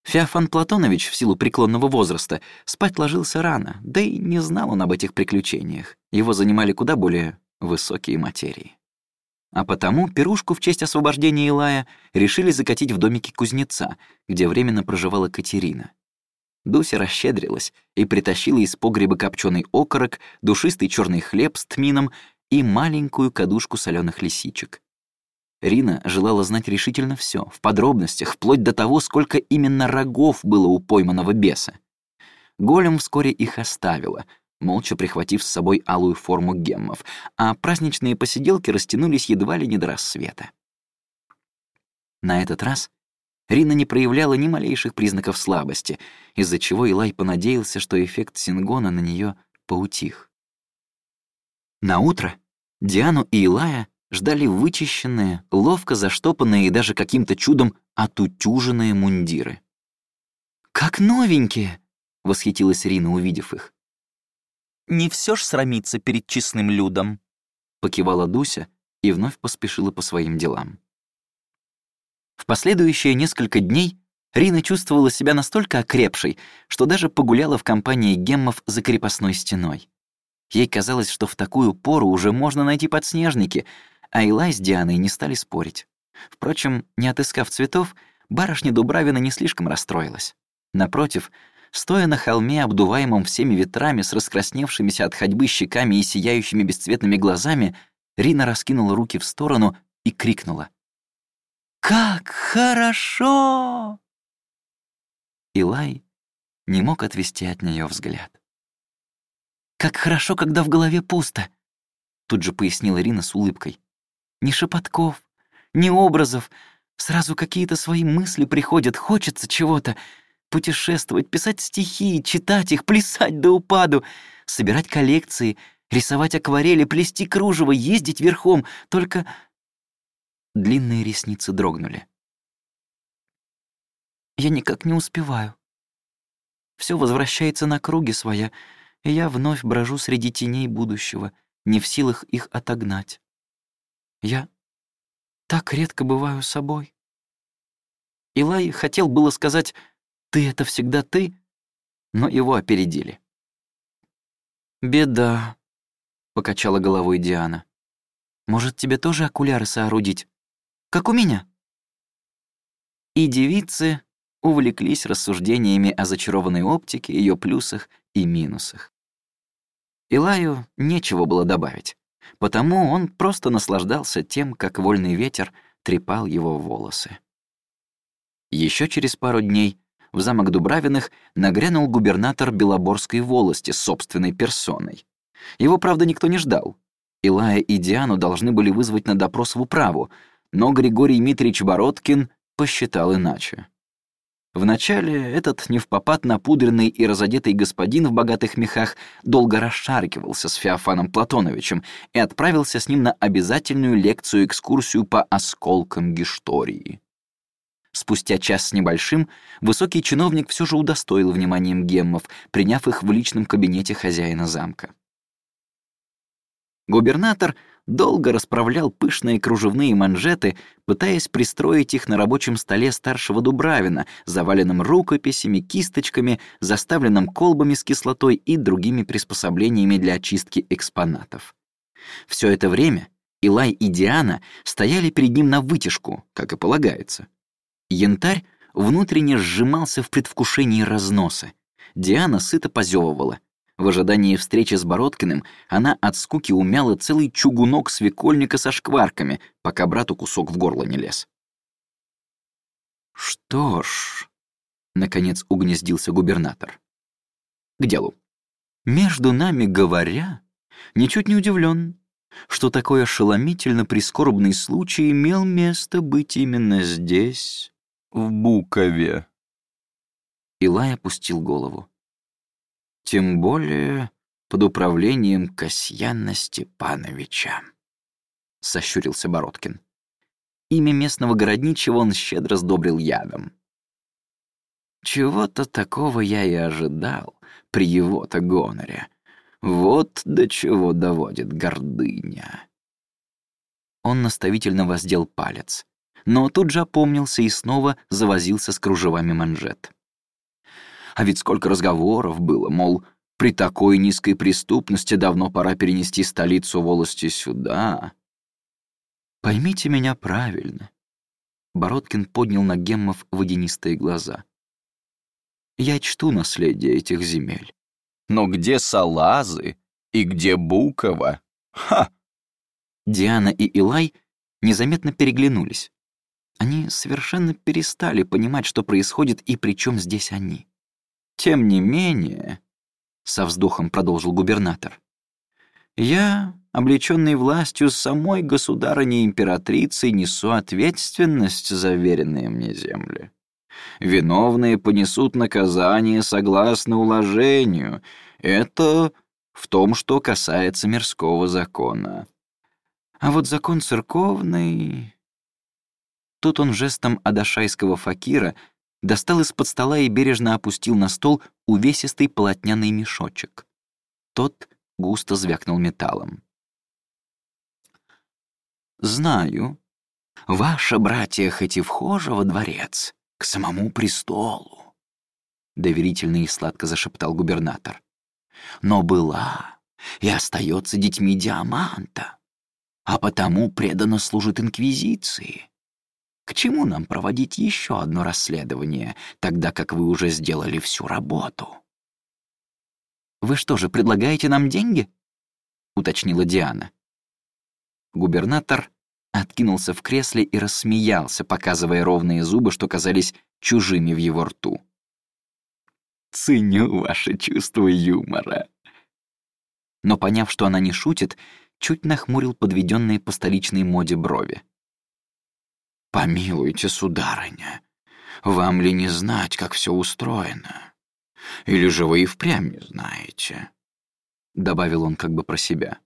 Феофан Платонович, в силу преклонного возраста, спать ложился рано, да и не знал он об этих приключениях. Его занимали куда более высокие материи. А потому пирушку в честь освобождения Илая решили закатить в домике кузнеца, где временно проживала Катерина. Дуся расщедрилась и притащила из погреба копченый окорок, душистый черный хлеб с тмином и маленькую кадушку соленых лисичек. Рина желала знать решительно все, в подробностях, вплоть до того, сколько именно рогов было у пойманного беса. Голем вскоре их оставила, молча прихватив с собой алую форму геммов, а праздничные посиделки растянулись едва ли не до рассвета. На этот раз Рина не проявляла ни малейших признаков слабости, из-за чего Илай понадеялся, что эффект сингона на нее поутих. На утро Диану и Илая ждали вычищенные, ловко заштопанные и даже каким-то чудом отутюженные мундиры. «Как новенькие!» — восхитилась Рина, увидев их. «Не все ж срамиться перед честным людом», — покивала Дуся и вновь поспешила по своим делам. В последующие несколько дней Рина чувствовала себя настолько окрепшей, что даже погуляла в компании геммов за крепостной стеной. Ей казалось, что в такую пору уже можно найти подснежники, а Илай с Дианой не стали спорить. Впрочем, не отыскав цветов, барышня Дубравина не слишком расстроилась. Напротив, стоя на холме, обдуваемом всеми ветрами, с раскрасневшимися от ходьбы щеками и сияющими бесцветными глазами, Рина раскинула руки в сторону и крикнула. «Как хорошо!» Илай не мог отвести от нее взгляд. «Как хорошо, когда в голове пусто!» Тут же пояснила Рина с улыбкой. Ни шепотков, ни образов. Сразу какие-то свои мысли приходят, хочется чего-то. Путешествовать, писать стихи, читать их, плясать до упаду, собирать коллекции, рисовать акварели, плести кружево, ездить верхом. Только длинные ресницы дрогнули. Я никак не успеваю. Все возвращается на круги своя, и я вновь брожу среди теней будущего, не в силах их отогнать. Я так редко бываю собой. Илай хотел было сказать «ты — это всегда ты», но его опередили. «Беда», — покачала головой Диана. «Может, тебе тоже окуляры соорудить? Как у меня?» И девицы увлеклись рассуждениями о зачарованной оптике, ее плюсах и минусах. Илаю нечего было добавить. Потому он просто наслаждался тем, как вольный ветер трепал его волосы. Еще через пару дней в замок Дубравиных нагрянул губернатор Белоборской волости собственной персоной. Его, правда, никто не ждал. Илая и Диану должны были вызвать на допрос в управу, но Григорий Митрич Бородкин посчитал иначе. Вначале этот невпопад напудренный и разодетый господин в богатых мехах долго расшаркивался с Феофаном Платоновичем и отправился с ним на обязательную лекцию-экскурсию по осколкам Гештории. Спустя час с небольшим высокий чиновник все же удостоил вниманием геммов, приняв их в личном кабинете хозяина замка. Губернатор долго расправлял пышные кружевные манжеты, пытаясь пристроить их на рабочем столе старшего Дубравина, заваленном рукописями, кисточками, заставленном колбами с кислотой и другими приспособлениями для очистки экспонатов. Все это время Илай и Диана стояли перед ним на вытяжку, как и полагается. Янтарь внутренне сжимался в предвкушении разноса. Диана сыто позевывала — в ожидании встречи с Бородкиным она от скуки умяла целый чугунок свекольника со шкварками, пока брату кусок в горло не лез. «Что ж», — наконец угнездился губернатор, — «к делу. Между нами говоря, ничуть не удивлен, что такой ошеломительно прискорбный случай имел место быть именно здесь, в Букове». Илай опустил голову. Тем более под управлением Касьяна Степановича. Сощурился Бородкин. Имя местного городничего он щедро сдобрил ядом. Чего-то такого я и ожидал при его-то гоноре. Вот до чего доводит гордыня. Он наставительно воздел палец, но тут же опомнился и снова завозился с кружевами манжет. А ведь сколько разговоров было, мол, при такой низкой преступности давно пора перенести столицу волости сюда. Поймите меня правильно. Бородкин поднял на Геммов водянистые глаза. Я чту наследие этих земель. Но где Салазы и где Букова? Ха! Диана и Илай незаметно переглянулись. Они совершенно перестали понимать, что происходит и при чем здесь они. Тем не менее, — со вздохом продолжил губернатор, «я, облеченный властью самой государыни-императрицы, несу ответственность за веренные мне земли. Виновные понесут наказание согласно уложению. Это в том, что касается мирского закона. А вот закон церковный...» Тут он жестом адашайского факира достал из-под стола и бережно опустил на стол увесистый полотняный мешочек. Тот густо звякнул металлом. «Знаю, ваша братья хоть и вхожа во дворец, к самому престолу», — доверительно и сладко зашептал губернатор. «Но была и остается детьми Диаманта, а потому преданно служит Инквизиции. К чему нам проводить еще одно расследование, тогда как вы уже сделали всю работу? «Вы что же, предлагаете нам деньги?» — уточнила Диана. Губернатор откинулся в кресле и рассмеялся, показывая ровные зубы, что казались чужими в его рту. «Ценю ваше чувство юмора». Но, поняв, что она не шутит, чуть нахмурил подведенные по столичной моде брови. «Помилуйте, сударыня, вам ли не знать, как все устроено? Или же вы и впрямь не знаете?» Добавил он как бы про себя.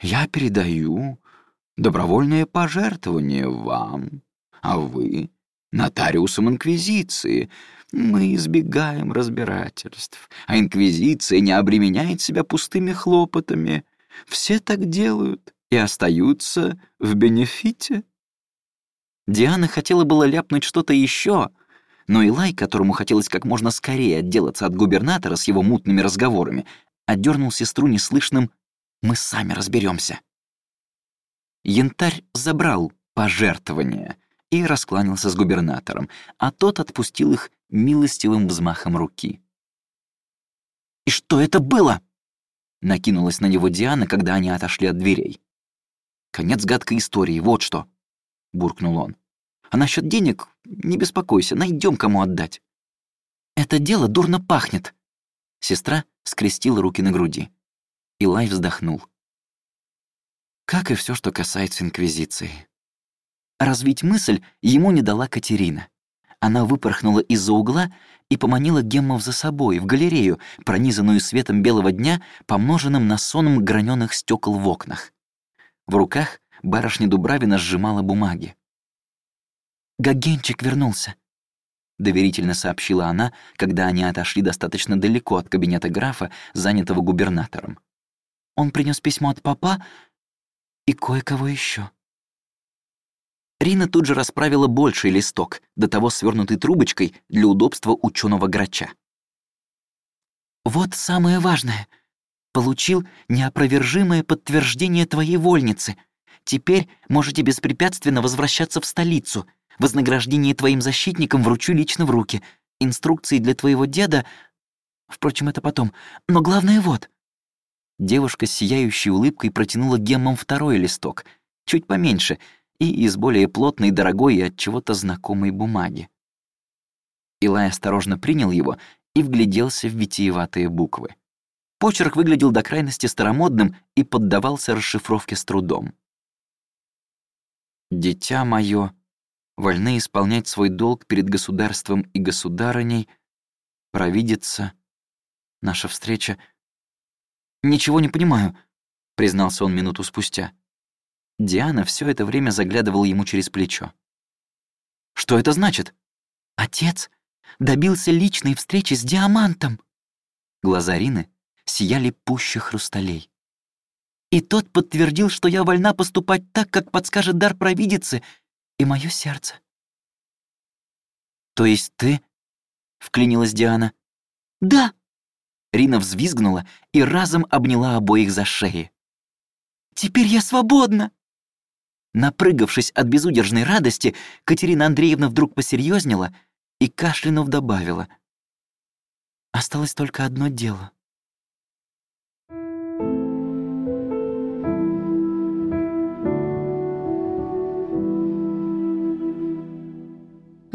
«Я передаю добровольное пожертвование вам, а вы — нотариусом Инквизиции. Мы избегаем разбирательств, а Инквизиция не обременяет себя пустыми хлопотами. Все так делают и остаются в бенефите». Диана хотела было ляпнуть что-то еще, но Илай, которому хотелось как можно скорее отделаться от губернатора с его мутными разговорами, отдернул сестру неслышным «Мы сами разберемся». Янтарь забрал пожертвования и раскланялся с губернатором, а тот отпустил их милостивым взмахом руки. «И что это было?» — накинулась на него Диана, когда они отошли от дверей. «Конец гадкой истории, вот что», — буркнул он. «А насчет денег не беспокойся, найдем кому отдать». «Это дело дурно пахнет». Сестра скрестила руки на груди. Илай вздохнул. Как и все, что касается Инквизиции. Развить мысль ему не дала Катерина. Она выпорхнула из-за угла и поманила геммов за собой, в галерею, пронизанную светом белого дня, помноженным на соном граненых стекол в окнах. В руках барышня Дубравина сжимала бумаги. «Гагенчик вернулся», — доверительно сообщила она, когда они отошли достаточно далеко от кабинета графа, занятого губернатором. «Он принес письмо от папа и кое-кого еще. Рина тут же расправила больший листок, до того свернутый трубочкой для удобства ученого грача. «Вот самое важное. Получил неопровержимое подтверждение твоей вольницы. Теперь можете беспрепятственно возвращаться в столицу. Вознаграждение твоим защитникам вручу лично в руки. Инструкции для твоего деда... Впрочем, это потом. Но главное вот». Девушка с сияющей улыбкой протянула геммом второй листок, чуть поменьше — и из более плотной, дорогой и от чего-то знакомой бумаги. Илай осторожно принял его и вгляделся в витиеватые буквы. Почерк выглядел до крайности старомодным и поддавался расшифровке с трудом. «Дитя мое, вольны исполнять свой долг перед государством и государыней, провидится наша встреча...» «Ничего не понимаю», — признался он минуту спустя. Диана все это время заглядывала ему через плечо. «Что это значит?» «Отец добился личной встречи с Диамантом!» Глаза Рины сияли пуще хрусталей. «И тот подтвердил, что я вольна поступать так, как подскажет дар провидицы и мое сердце». «То есть ты?» — вклинилась Диана. «Да!» Рина взвизгнула и разом обняла обоих за шеи. «Теперь я свободна!» Напрыгавшись от безудержной радости, Катерина Андреевна вдруг посерьезнела и, кашлянув, добавила. «Осталось только одно дело».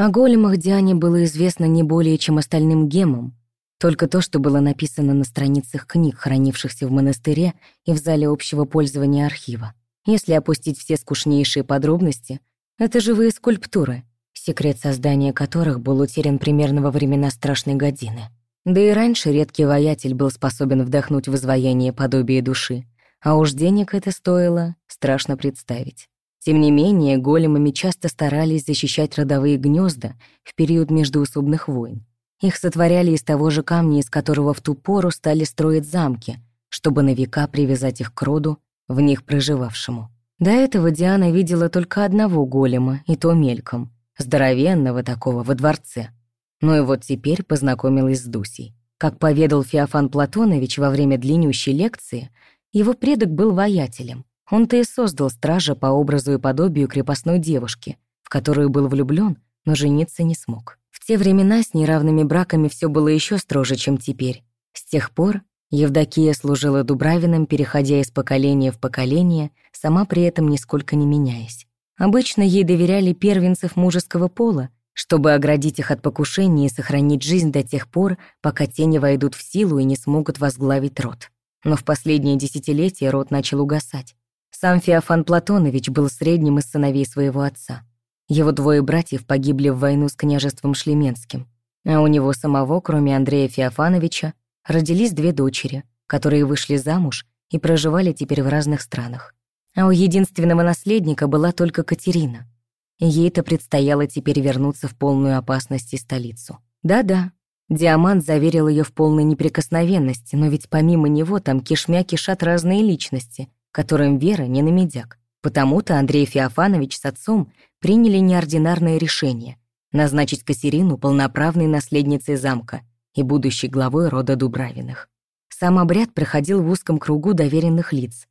О големах Диане было известно не более, чем остальным гемам, только то, что было написано на страницах книг, хранившихся в монастыре и в зале общего пользования архива. Если опустить все скучнейшие подробности, это живые скульптуры, секрет создания которых был утерян примерно во времена Страшной Годины. Да и раньше редкий воятель был способен вдохнуть в изваяние подобие души, а уж денег это стоило, страшно представить. Тем не менее, големами часто старались защищать родовые гнезда в период междуусобных войн. Их сотворяли из того же камня, из которого в ту пору стали строить замки, чтобы на века привязать их к роду в них проживавшему. До этого Диана видела только одного голема, и то мельком, здоровенного такого во дворце. Но и вот теперь познакомилась с Дусей. Как поведал Феофан Платонович во время длиннющей лекции, его предок был воятелем. Он-то и создал стража по образу и подобию крепостной девушки, в которую был влюблен, но жениться не смог. В те времена с неравными браками все было еще строже, чем теперь. С тех пор Евдокия служила Дубравиным, переходя из поколения в поколение, сама при этом нисколько не меняясь. Обычно ей доверяли первенцев мужеского пола, чтобы оградить их от покушений и сохранить жизнь до тех пор, пока те не войдут в силу и не смогут возглавить род. Но в последние десятилетия род начал угасать. Сам Феофан Платонович был средним из сыновей своего отца. Его двое братьев погибли в войну с княжеством Шлеменским, а у него самого, кроме Андрея Феофановича, родились две дочери, которые вышли замуж и проживали теперь в разных странах. А у единственного наследника была только Катерина. Ей-то предстояло теперь вернуться в полную опасность и столицу. Да-да, Диамант заверил ее в полной неприкосновенности, но ведь помимо него там кишмя кишат разные личности, которым Вера не на медяк. Потому-то Андрей Феофанович с отцом приняли неординарное решение — назначить Катерину полноправной наследницей замка и будущей главой рода Дубравиных. Сам обряд проходил в узком кругу доверенных лиц,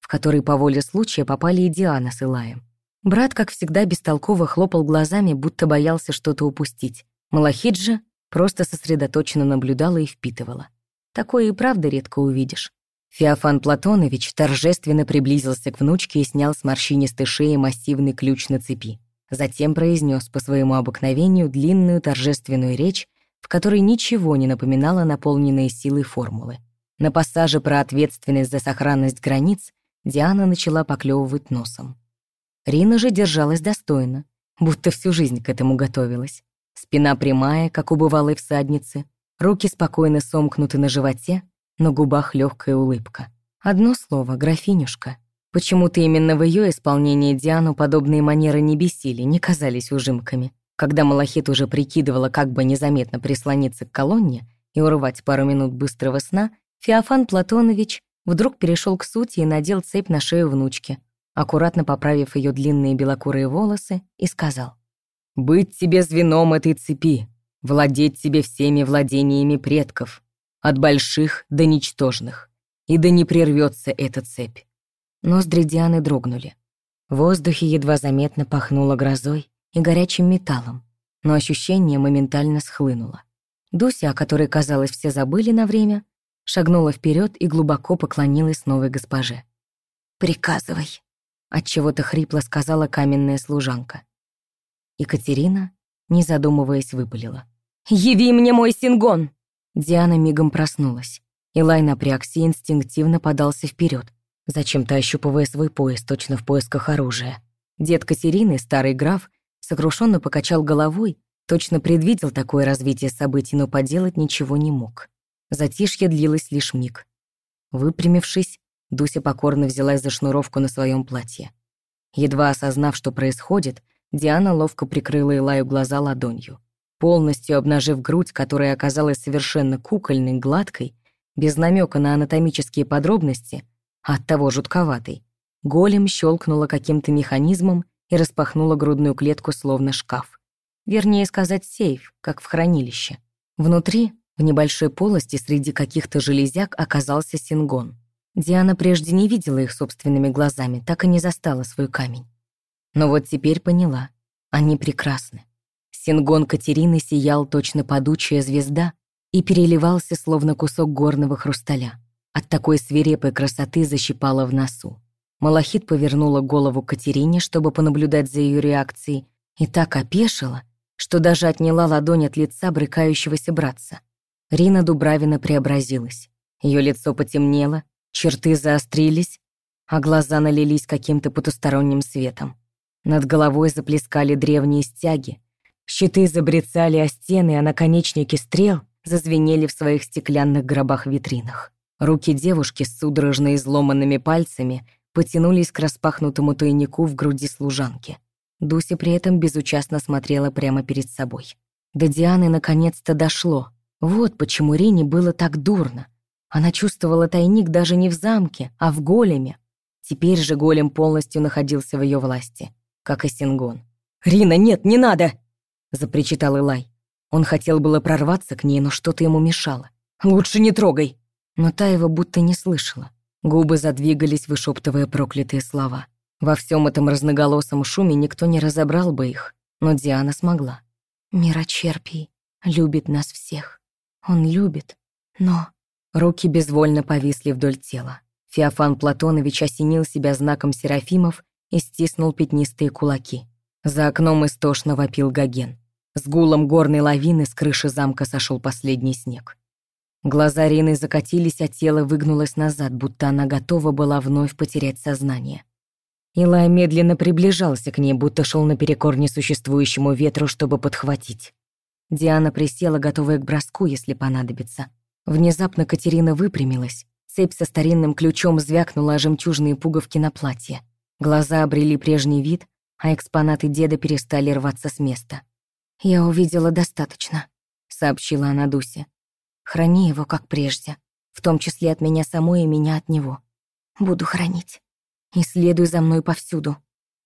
в который по воле случая попали и Диана с Илаем. Брат, как всегда, бестолково хлопал глазами, будто боялся что-то упустить. Малахит же просто сосредоточенно наблюдала и впитывала. Такое и правда редко увидишь. Феофан Платонович торжественно приблизился к внучке и снял с морщинистой шеи массивный ключ на цепи. Затем произнес по своему обыкновению длинную торжественную речь в которой ничего не напоминало наполненные силой формулы. На пассаже про ответственность за сохранность границ Диана начала поклевывать носом. Рина же держалась достойно, будто всю жизнь к этому готовилась. Спина прямая, как у бывалой всадницы, руки спокойно сомкнуты на животе, на губах легкая улыбка. Одно слово — графинюшка. Почему-то именно в ее исполнении Диану подобные манеры не бесили, не казались ужимками. Когда Малахит уже прикидывала, как бы незаметно прислониться к колонне и урвать пару минут быстрого сна, Феофан Платонович вдруг перешел к сути и надел цепь на шею внучки, аккуратно поправив ее длинные белокурые волосы, и сказал. «Быть тебе звеном этой цепи, владеть тебе всеми владениями предков, от больших до ничтожных, и да не прервется эта цепь». Ноздри Дианы дрогнули. В воздухе едва заметно пахнуло грозой и горячим металлом, но ощущение моментально схлынуло. Дуся, о которой, казалось, все забыли на время, шагнула вперед и глубоко поклонилась новой госпоже. «Приказывай», — отчего-то хрипло сказала каменная служанка. Екатерина, не задумываясь, выпалила. «Яви мне мой сингон!» Диана мигом проснулась. Илай напрягся и инстинктивно подался вперед, зачем-то ощупывая свой пояс, точно в поисках оружия. Дед Катерины, старый граф, сокрушенно покачал головой, точно предвидел такое развитие событий, но поделать ничего не мог. Затишье длилось лишь миг. Выпрямившись, Дуся покорно взялась за шнуровку на своем платье. Едва осознав, что происходит, Диана ловко прикрыла Илаю глаза ладонью. Полностью обнажив грудь, которая оказалась совершенно кукольной, гладкой, без намека на анатомические подробности, а оттого жутковатой, голем щелкнула каким-то механизмом и распахнула грудную клетку словно шкаф. Вернее сказать, сейф, как в хранилище. Внутри в небольшой полости среди каких-то железяк оказался сингон. Диана прежде не видела их собственными глазами, так и не застала свой камень. Но вот теперь поняла. Они прекрасны. Сингон Катерины сиял точно падучая звезда и переливался, словно кусок горного хрусталя. От такой свирепой красоты защипала в носу. Малахит повернула голову Катерине, чтобы понаблюдать за ее реакцией, и так опешила, что даже отняла ладонь от лица брыкающегося братца. Рина Дубравина преобразилась. Ее лицо потемнело, черты заострились, а глаза налились каким-то потусторонним светом. Над головой заплескали древние стяги, щиты забрецали о стены, а наконечники стрел зазвенели в своих стеклянных гробах-витринах. Руки девушки с судорожно изломанными пальцами потянулись к распахнутому тайнику в груди служанки. Дуся при этом безучастно смотрела прямо перед собой. До Дианы наконец-то дошло — вот почему Рине было так дурно. Она чувствовала тайник даже не в замке, а в големе. Теперь же голем полностью находился в ее власти, как и Сингон. «Рина, нет, не надо!» — запричитал Илай. Он хотел было прорваться к ней, но что-то ему мешало. «Лучше не трогай!» Но та его будто не слышала. Губы задвигались, вышептывая проклятые слова. Во всем этом разноголосом шуме никто не разобрал бы их, но Диана смогла. «Мирочерпий любит нас всех». Он любит, но... Руки безвольно повисли вдоль тела. Феофан Платонович осенил себя знаком серафимов и стиснул пятнистые кулаки. За окном истошно вопил Гоген. С гулом горной лавины с крыши замка сошел последний снег. Глаза Рины закатились, а тело выгнулось назад, будто она готова была вновь потерять сознание. Илай медленно приближался к ней, будто шел наперекор несуществующему ветру, чтобы подхватить. Диана присела, готовая к броску, если понадобится. Внезапно Катерина выпрямилась. Цепь со старинным ключом звякнула о жемчужные пуговки на платье. Глаза обрели прежний вид, а экспонаты деда перестали рваться с места. «Я увидела достаточно», — сообщила она Дусе. «Храни его, как прежде, в том числе от меня самой и меня от него. Буду хранить. И следуй за мной повсюду.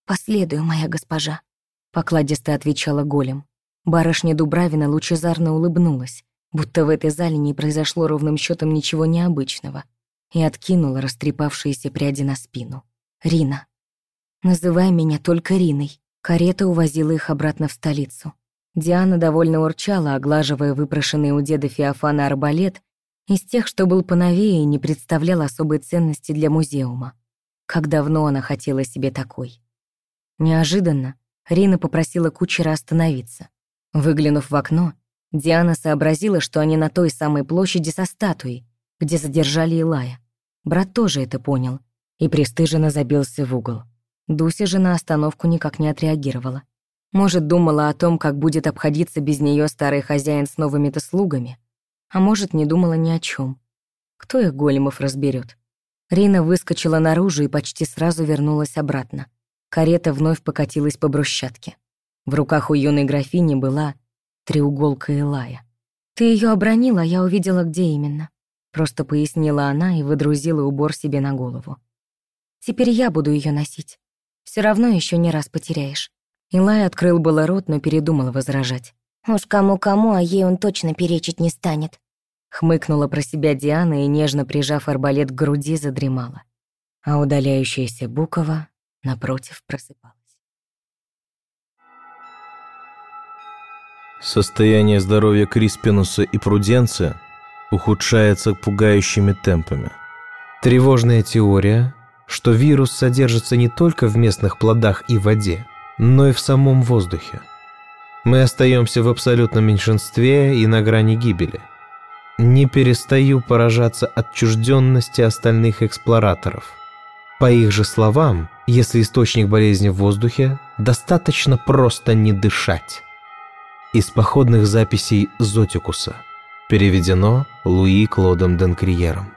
Последую, моя госпожа», — покладисто отвечала голем. Барышня Дубравина лучезарно улыбнулась, будто в этой зале не произошло ровным счетом ничего необычного, и откинула растрепавшиеся пряди на спину. «Рина. Называй меня только Риной». Карета увозила их обратно в столицу. Диана довольно урчала, оглаживая выпрошенный у деда Феофана арбалет, из тех, что был поновее и не представлял особой ценности для музеума. Как давно она хотела себе такой. Неожиданно Рина попросила кучера остановиться. Выглянув в окно, Диана сообразила, что они на той самой площади со статуей, где задержали Илая. Брат тоже это понял и пристыженно забился в угол. Дуся же на остановку никак не отреагировала. Может, думала о том, как будет обходиться без нее старый хозяин с новыми-то слугами, а может, не думала ни о чем. Кто их големов разберет? Рина выскочила наружу и почти сразу вернулась обратно. Карета вновь покатилась по брусчатке. В руках у юной графини была треуголка Илая. «Ты ее обронила, я увидела, где именно», — просто пояснила она и выдрузила убор себе на голову. «Теперь я буду ее носить. Все равно еще не раз потеряешь». Илай открыл было рот, но передумал возражать. «Уж кому-кому, а ей он точно перечить не станет». Хмыкнула про себя Диана и, нежно прижав арбалет к груди, задремала. А удаляющаяся Букова, напротив, просыпалась. Состояние здоровья Криспинуса и Пруденция ухудшается пугающими темпами. Тревожная теория, что вирус содержится не только в местных плодах и воде, но и в самом воздухе. Мы остаемся в абсолютном меньшинстве и на грани гибели. Не перестаю поражаться отчужденности остальных эксплораторов. По их же словам, если источник болезни в воздухе, достаточно просто не дышать. Из походных записей Зотикуса. Переведено Луи Клодом Денкриером.